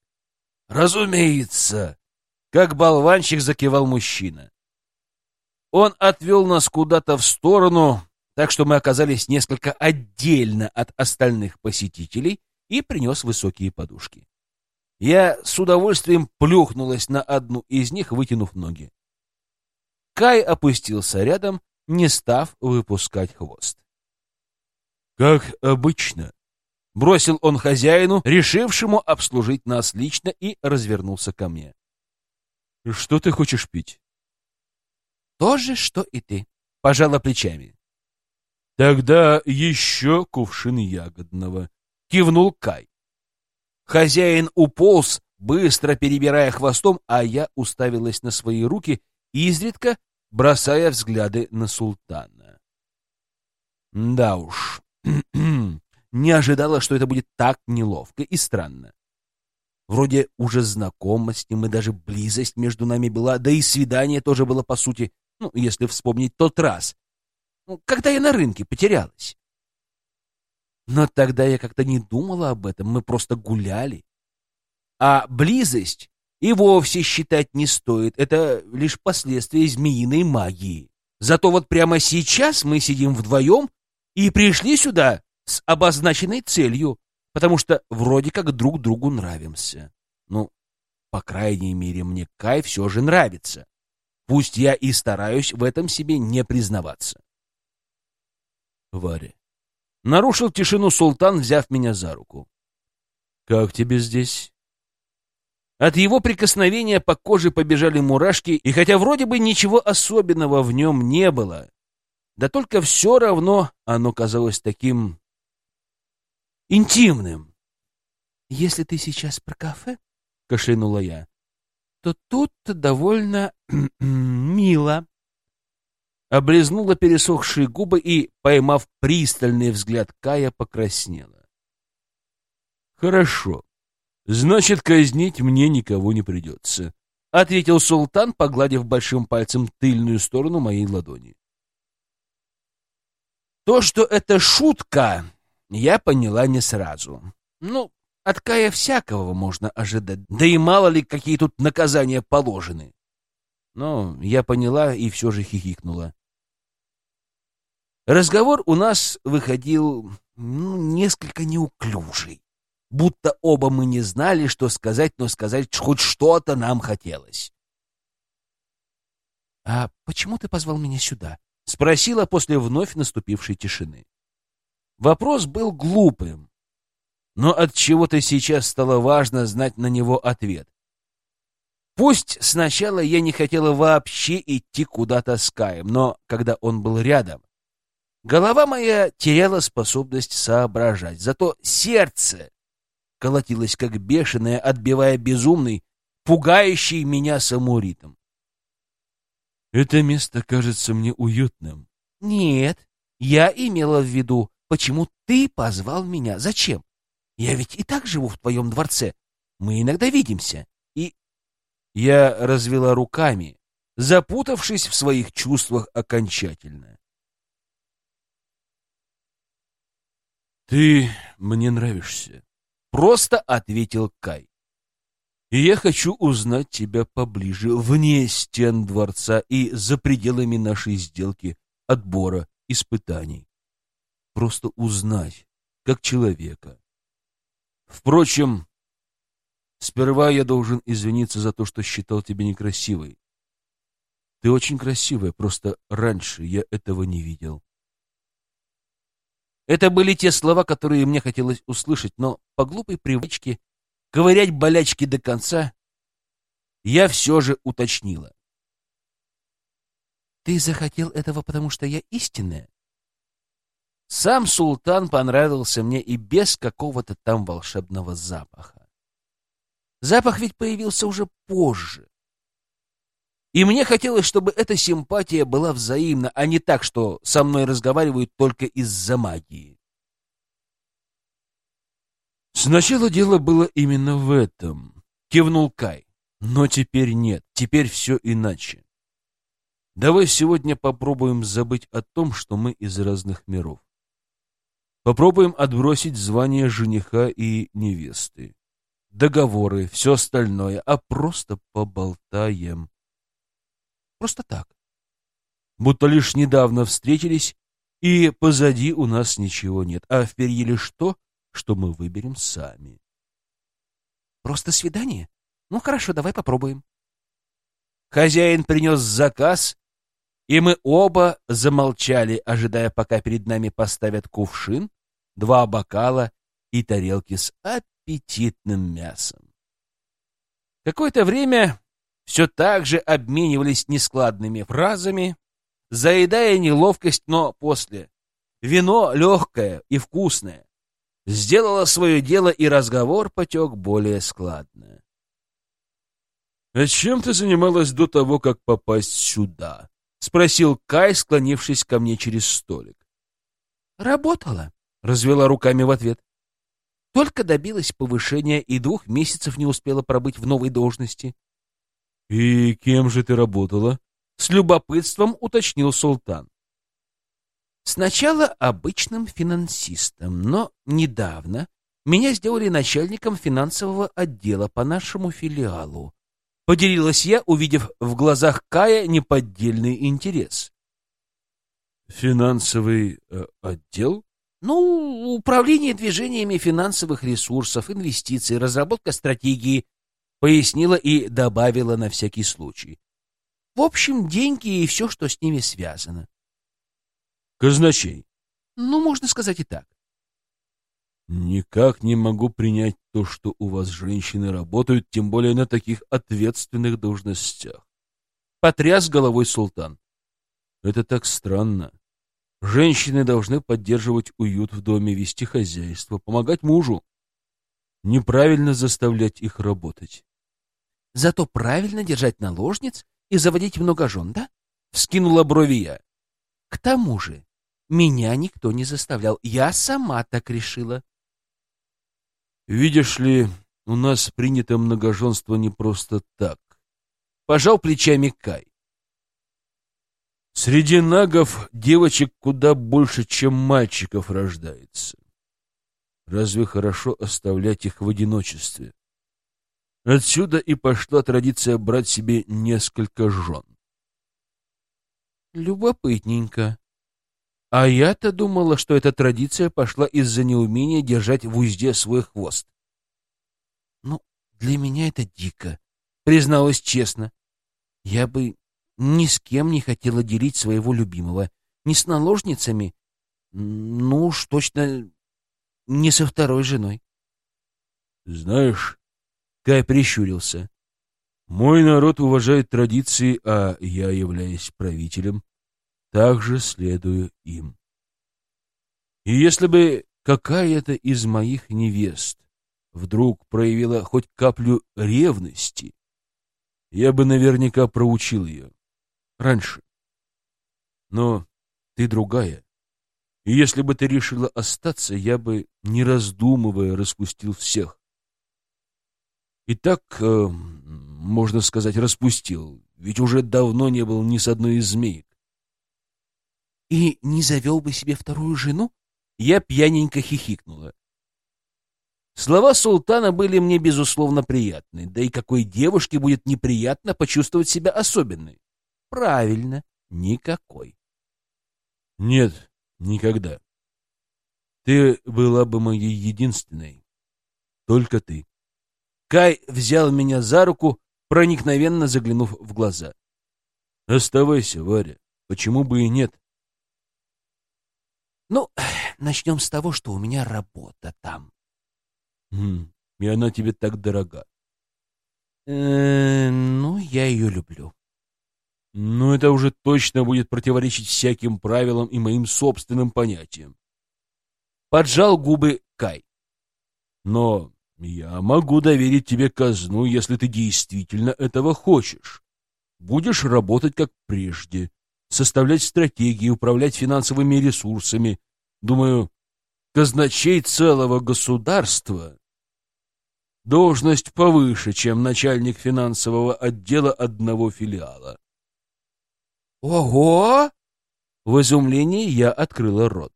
A: «Разумеется!» — как болванщик закивал мужчина. Он отвел нас куда-то в сторону, так что мы оказались несколько отдельно от остальных посетителей и принес высокие подушки. Я с удовольствием плюхнулась на одну из них, вытянув ноги. Кай опустился рядом не став выпускать хвост. «Как обычно», — бросил он хозяину, решившему обслужить нас лично, и развернулся ко мне. «Что ты хочешь пить?» «То же, что и ты», — пожала плечами. «Тогда еще кувшин ягодного», — кивнул Кай. Хозяин уполз, быстро перебирая хвостом, а я уставилась на свои руки, изредка бросая взгляды на султана. Да уж, не ожидала, что это будет так неловко и странно. Вроде уже ним, и даже близость между нами была, да и свидание тоже было, по сути, ну, если вспомнить тот раз, ну, когда я на рынке потерялась. Но тогда я как-то не думала об этом, мы просто гуляли. А близость и вовсе считать не стоит. Это лишь последствия змеиной магии. Зато вот прямо сейчас мы сидим вдвоем и пришли сюда с обозначенной целью, потому что вроде как друг другу нравимся. Ну, по крайней мере, мне Кай все же нравится. Пусть я и стараюсь в этом себе не признаваться. Варя. Нарушил тишину султан, взяв меня за руку. «Как тебе здесь?» От его прикосновения по коже побежали мурашки, и хотя вроде бы ничего особенного в нем не было, да только все равно оно казалось таким интимным. «Если ты сейчас про кафе, — кашлянула я, — то тут довольно мило». Облизнула пересохшие губы и, поймав пристальный взгляд Кая, покраснела. «Хорошо», Значит, казнить мне никого не придется, — ответил султан, погладив большим пальцем тыльную сторону моей ладони. То, что это шутка, я поняла не сразу. Ну, от Кая всякого можно ожидать, да и мало ли, какие тут наказания положены. Но я поняла и все же хихикнула. Разговор у нас выходил ну, несколько неуклюжий будто оба мы не знали, что сказать, но сказать хоть что-то нам хотелось. — А почему ты позвал меня сюда? — спросила после вновь наступившей тишины. Вопрос был глупым, но от чего то сейчас стало важно знать на него ответ. Пусть сначала я не хотела вообще идти куда-то с Каем, но когда он был рядом, голова моя теряла способность соображать, зато сердце колотилась как бешеная, отбивая безумный, пугающий меня самуритом. «Это место кажется мне уютным». «Нет, я имела в виду, почему ты позвал меня. Зачем? Я ведь и так живу в твоем дворце. Мы иногда видимся. И...» Я развела руками, запутавшись в своих чувствах окончательно. «Ты мне нравишься», Просто ответил Кай. И я хочу узнать тебя поближе, вне стен дворца и за пределами нашей сделки, отбора, испытаний. Просто узнать, как человека. Впрочем, сперва я должен извиниться за то, что считал тебя некрасивой. Ты очень красивая, просто раньше я этого не видел. Это были те слова, которые мне хотелось услышать, но по глупой привычке ковырять болячки до конца я все же уточнила. «Ты захотел этого, потому что я истинная?» Сам султан понравился мне и без какого-то там волшебного запаха. Запах ведь появился уже позже. И мне хотелось, чтобы эта симпатия была взаимна, а не так, что со мной разговаривают только из-за магии.
B: Сначала дело было именно в этом, кивнул Кай. Но теперь нет, теперь все иначе. Давай сегодня попробуем забыть о том, что мы из разных миров. Попробуем отбросить звание жениха и невесты, договоры, все остальное, а просто поболтаем. Просто так. Будто лишь недавно встретились, и позади у нас ничего нет, а впереди лишь то, что мы выберем сами.
A: Просто свидание? Ну хорошо, давай попробуем. Хозяин принес заказ, и мы оба замолчали, ожидая, пока перед нами поставят кувшин, два бокала и тарелки с аппетитным мясом. Какое-то время все так же обменивались нескладными фразами, заедая неловкость, но после. Вино легкое и вкусное. Сделало свое дело, и разговор потек более складно.
B: «А чем ты занималась до того, как попасть сюда?» — спросил Кай, склонившись ко мне через столик.
A: «Работала», — развела руками в ответ. Только добилась повышения и двух месяцев не успела пробыть в новой должности.
B: «И кем же ты работала?»
A: — с любопытством уточнил султан. Сначала обычным финансистом, но недавно меня сделали начальником финансового отдела по нашему филиалу. Поделилась я, увидев в глазах Кая неподдельный интерес.
B: «Финансовый э, отдел?»
A: «Ну, управление движениями финансовых ресурсов, инвестиций, разработка стратегии, пояснила и добавила на всякий случай. В общем, деньги и все, что с ними связано.
B: Казначей.
A: Ну, можно сказать и так.
B: Никак не могу принять то, что у вас женщины работают, тем более на таких ответственных должностях.
A: Потряс головой султан.
B: Это так странно. Женщины должны поддерживать уют в доме, вести хозяйство, помогать мужу. Неправильно заставлять их работать.
A: Зато правильно держать наложниц и заводить много да? Вскинула брови я. К тому же, меня никто не заставлял. Я сама так решила.
B: Видишь ли, у нас принято многоженство не просто так.
A: Пожал плечами Кай.
B: Среди нагов девочек куда больше, чем мальчиков рождается. Разве хорошо оставлять их в одиночестве? Отсюда и пошла традиция брать себе несколько жен.
A: Любопытненько. А я-то думала, что эта традиция пошла из-за неумения держать в узде свой хвост. Ну, для меня это дико, призналась честно. Я бы ни с кем не хотела делить своего любимого, ни с наложницами, ну уж точно не со второй женой.
B: Знаешь, Кай прищурился. Мой народ уважает традиции, а я, являюсь правителем, также следую им. И если бы какая-то из моих невест вдруг проявила хоть каплю ревности, я бы наверняка проучил ее. Раньше. Но ты другая. И если бы ты решила остаться, я бы, не раздумывая, распустил всех. И так, э, можно сказать, распустил, ведь уже давно не был ни с одной из змеек.
A: И не завел бы себе вторую жену? Я пьяненько хихикнула. Слова султана были мне, безусловно, приятны. Да и какой девушке будет неприятно почувствовать себя особенной? Правильно, никакой.
B: Нет, никогда. Ты была бы моей единственной. Только ты.
A: Кай взял меня за руку, проникновенно заглянув в глаза.
B: «Оставайся, Варя. Почему бы и нет?»
A: «Ну, начнем с того, что у меня работа там».
B: «Хм, и она тебе так дорога».
A: Э ну, я ее люблю».
B: «Ну, это уже точно будет противоречить всяким правилам и моим собственным понятиям».
A: Поджал губы Кай.
B: «Но Я могу доверить тебе казну, если ты действительно этого хочешь. Будешь работать как прежде, составлять стратегии, управлять финансовыми ресурсами. Думаю, казначей целого государства — должность повыше, чем начальник финансового отдела одного филиала.
A: Ого! В изумлении я открыла рот.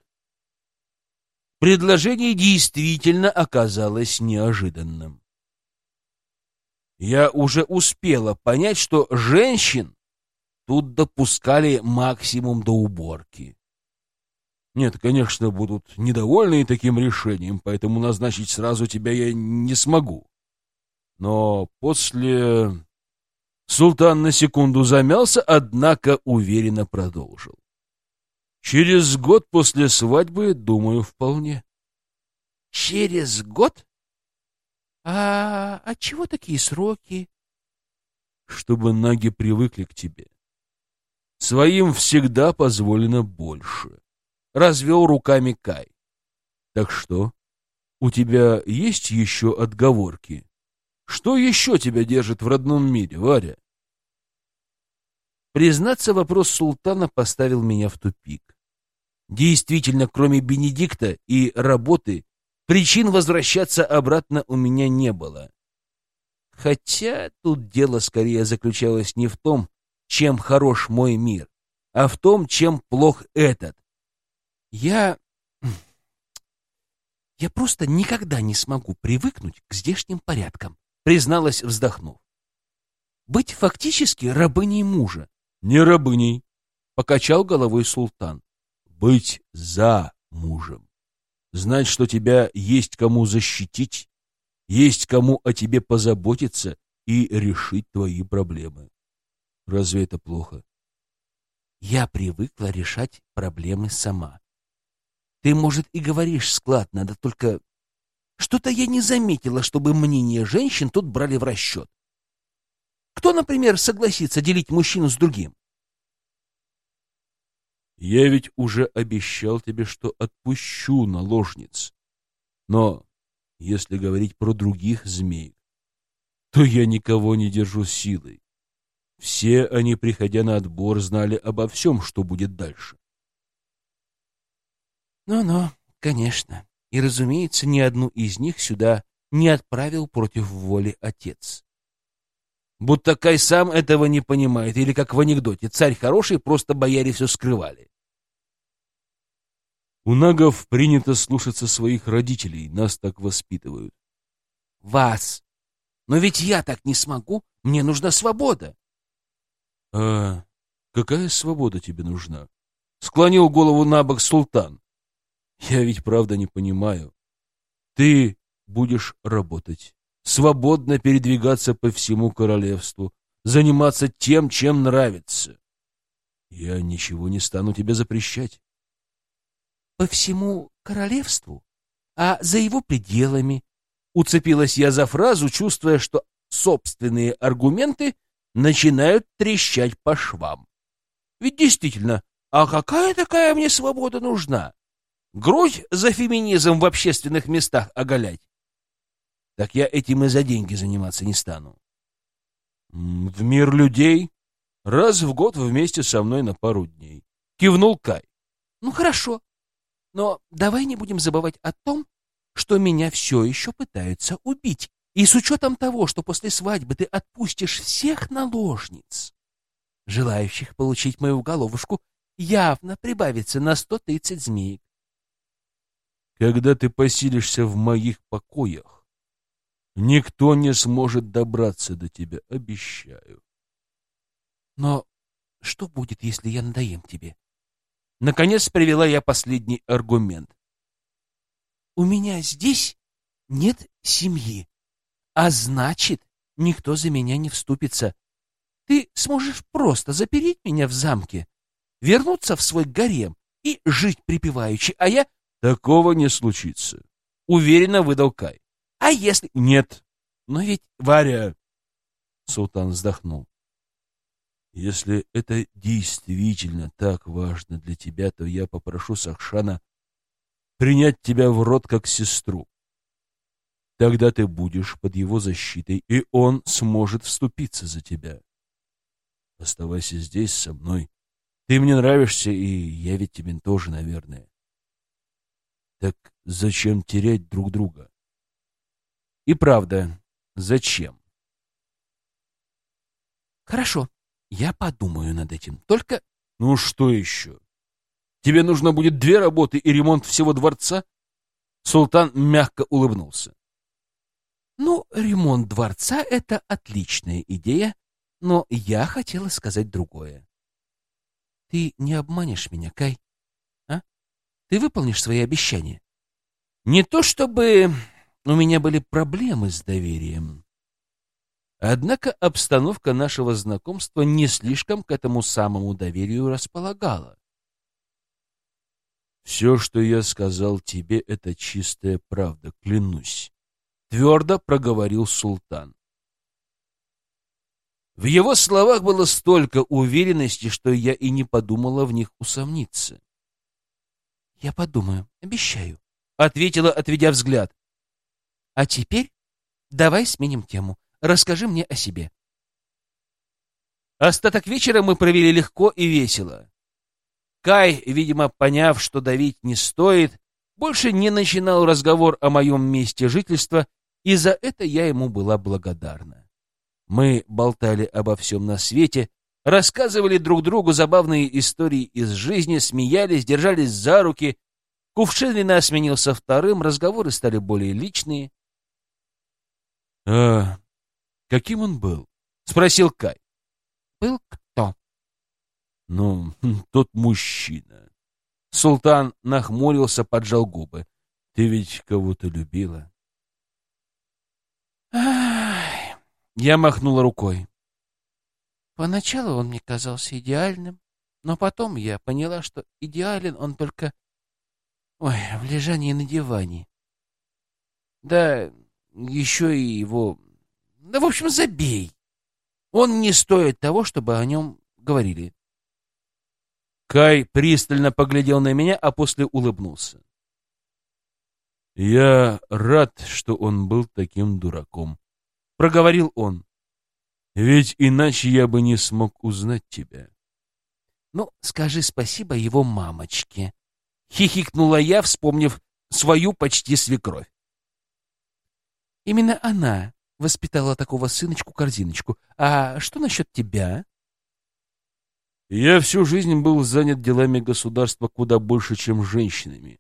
A: Предложение действительно оказалось неожиданным. Я уже успела понять, что женщин тут допускали максимум до уборки.
B: Нет, конечно, будут недовольны таким решением, поэтому назначить сразу тебя я не смогу. Но после... Султан на секунду замялся, однако уверенно продолжил. Через год после свадьбы, думаю, вполне.
A: Через год? А от чего такие сроки?
B: Чтобы ноги привыкли к тебе. Своим всегда позволено больше. Развел руками Кай. Так что, у тебя есть еще отговорки? Что еще тебя держит в родном мире, Варя?
A: Признаться, вопрос султана поставил меня в тупик. Действительно, кроме Бенедикта и работы, причин возвращаться обратно у меня не было. Хотя тут дело скорее заключалось не в том, чем хорош мой мир, а в том, чем плох этот. Я... Я просто никогда не смогу привыкнуть к здешним порядкам, призналась, вздохнув. Быть фактически рабыней мужа.
B: Не рабыней, покачал головой султан. Быть за мужем. Знать, что тебя есть кому защитить, есть кому о тебе позаботиться и решить твои проблемы. Разве это плохо?
A: Я привыкла решать проблемы сама. Ты, может, и говоришь складно, да только что-то я не заметила, чтобы мнение женщин тут брали в расчет. Кто, например, согласится делить мужчину с другим?
B: Я ведь уже обещал тебе, что отпущу наложниц. Но если говорить про других змей, то я никого не держу силой. Все они, приходя на отбор, знали обо всем, что будет дальше.
A: Ну-ну, конечно. И, разумеется, ни одну из них сюда не отправил против воли отец. Будто Кай сам этого не понимает, или как в анекдоте, царь хороший, просто бояре все скрывали.
B: У нагов принято слушаться своих родителей, нас так воспитывают.
A: Вас. Но ведь я так не смогу, мне нужна свобода.
B: А какая свобода тебе нужна? Склонил голову на бок султан. Я ведь правда не понимаю. Ты будешь работать, свободно передвигаться по всему королевству, заниматься тем, чем нравится. Я ничего не стану тебе запрещать
A: по всему королевству, а за его пределами. Уцепилась я за фразу, чувствуя, что собственные аргументы начинают трещать по швам. Ведь действительно, а какая такая мне свобода нужна? Грудь за феминизм в общественных местах оголять? Так я этим и за деньги заниматься не стану.
B: В мир людей раз в год вместе со мной на пару дней. Кивнул Кай.
A: Ну хорошо, но давай не будем забывать о том, что меня все еще пытаются убить. И с учетом того, что после свадьбы ты отпустишь всех наложниц, желающих получить мою головушку, явно прибавится на сто тридцать змеек.
B: Когда ты поселишься в моих покоях, никто не сможет добраться до тебя, обещаю.
A: Но что будет, если я надоем тебе? Наконец привела я последний аргумент. У меня здесь нет семьи, а значит, никто за меня не вступится. Ты сможешь просто запереть меня в замке, вернуться в свой гарем и жить припеваючи, а я...
B: Такого не случится, — уверенно выдал Кай.
A: А если...
B: Нет.
A: Но ведь...
B: Варя... Султан вздохнул. Если это действительно так важно для тебя, то я попрошу Сахшана принять тебя в рот как сестру. Тогда ты будешь под его защитой, и он сможет вступиться за тебя. Оставайся здесь со мной. Ты мне нравишься, и я ведь тебе тоже, наверное. Так зачем терять друг друга?
A: И правда, зачем? Хорошо, я подумаю над этим. Только...
B: Ну что еще? Тебе нужно будет две работы и ремонт всего дворца? Султан мягко улыбнулся.
A: Ну, ремонт дворца — это отличная идея, но я хотела сказать другое. Ты не обманешь меня, Кай? А? Ты выполнишь свои обещания? Не то чтобы у меня были проблемы с доверием. Однако обстановка нашего знакомства не слишком к этому самому доверию располагала.
B: «Все, что я сказал тебе, — это чистая правда, клянусь», — твердо проговорил султан. В его словах было столько уверенности, что я и не подумала в них усомниться.
A: «Я подумаю, обещаю», — ответила, отведя взгляд. «А теперь давай сменим тему. Расскажи мне о себе». Остаток вечера мы провели легко и весело. Кай, видимо, поняв, что давить не стоит, больше не начинал разговор о моем месте жительства, и за это я ему была благодарна. Мы болтали обо всем на свете, рассказывали друг другу забавные истории из жизни, смеялись, держались за руки. Кувшин вина сменился вторым, разговоры стали более личные.
B: — А каким он был?
A: — спросил Кай.
B: — Был кто? — Ну, тот мужчина. Султан нахмурился, поджал губы. — Ты ведь кого-то любила?
A: — я махнула рукой. Поначалу он мне казался идеальным, но потом я поняла, что идеален он только... Ой, в лежании на диване. Да, еще и его... Да, в общем, забей. Он не стоит того, чтобы о нем говорили. Кай пристально поглядел на меня, а после улыбнулся.
B: Я рад, что он был таким дураком.
A: — проговорил он.
B: «Ведь иначе я бы не смог узнать тебя».
A: «Ну, скажи спасибо его мамочке», — хихикнула я, вспомнив свою почти свекровь. «Именно она воспитала такого сыночку-корзиночку. А что насчет тебя?»
B: «Я всю жизнь был занят делами государства куда больше, чем женщинами.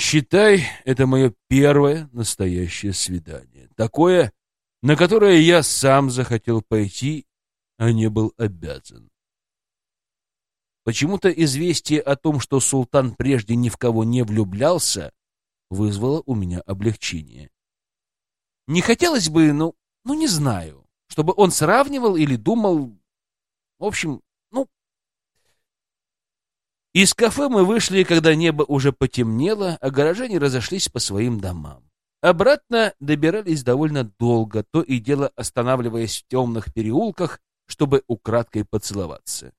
B: Считай, это мое первое настоящее свидание. Такое, на которое я сам захотел пойти, а не был обязан.
A: Почему-то известие о том, что султан прежде ни в кого не влюблялся, вызвало у меня облегчение. Не хотелось бы, ну, ну не знаю, чтобы он сравнивал или думал... В общем, ну... Из кафе мы вышли, когда небо уже потемнело, а горожане разошлись по своим домам. Обратно добирались довольно долго, то и дело останавливаясь в темных переулках, чтобы украдкой поцеловаться.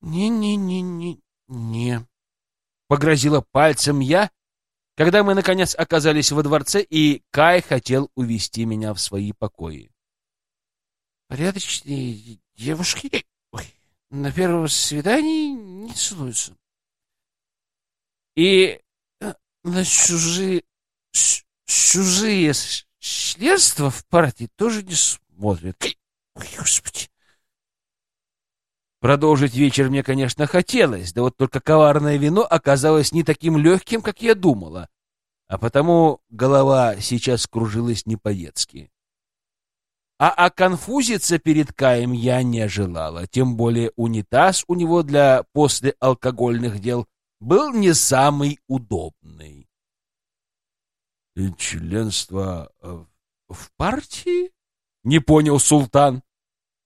A: «Не-не-не-не-не», — погрозила пальцем я, когда мы, наконец, оказались во дворце, и Кай хотел увести меня в свои покои. «Порядочные девушки ой, на первом свидании не целуются и э, на чужие, чужие членства в партии тоже не смотрят. Ой, Господи! Продолжить вечер мне, конечно, хотелось, да вот только коварное вино оказалось не таким легким, как я думала, а потому голова сейчас кружилась не по-детски. А оконфузиться перед Каем я не желала, тем более унитаз у него для послеалкогольных дел был не самый удобный.
B: И членство э,
A: в партии? Не понял султан.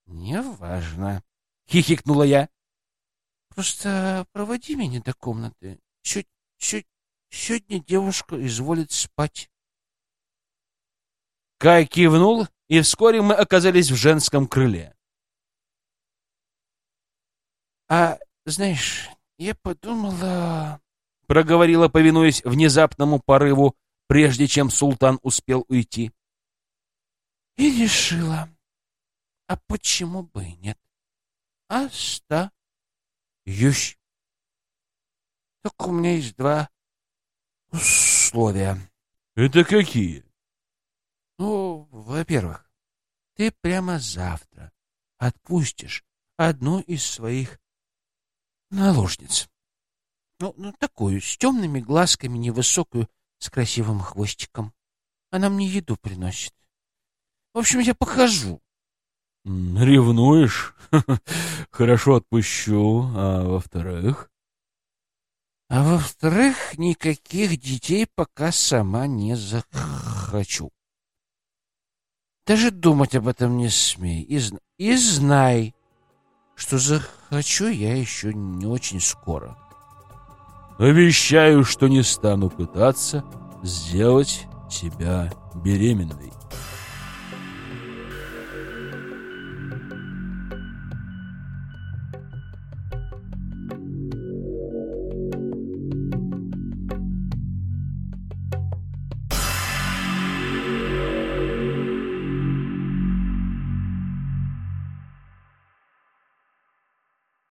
A: Неважно, хихикнула я. Просто проводи меня до комнаты. Чуть, чуть, сегодня девушка изволит спать. Кай кивнул, и вскоре мы оказались в женском крыле. А, знаешь, я подумала, проговорила, повинуясь внезапному порыву, прежде чем султан успел уйти. И решила, а почему бы и нет? Остаюсь. Только у меня есть два условия.
B: Это какие?
A: Ну, во-первых, ты прямо завтра отпустишь одну из своих наложниц. Ну, ну, такую, с темными глазками, невысокую, с красивым хвостиком. Она мне еду приносит. В общем, я покажу.
B: Ревнуешь? Хорошо отпущу. А во-вторых?
A: А во-вторых, никаких детей пока сама не захочу. Даже думать об этом не смей. И, и знай, что захочу я еще не очень скоро.
B: Обещаю, что не стану пытаться сделать тебя беременной.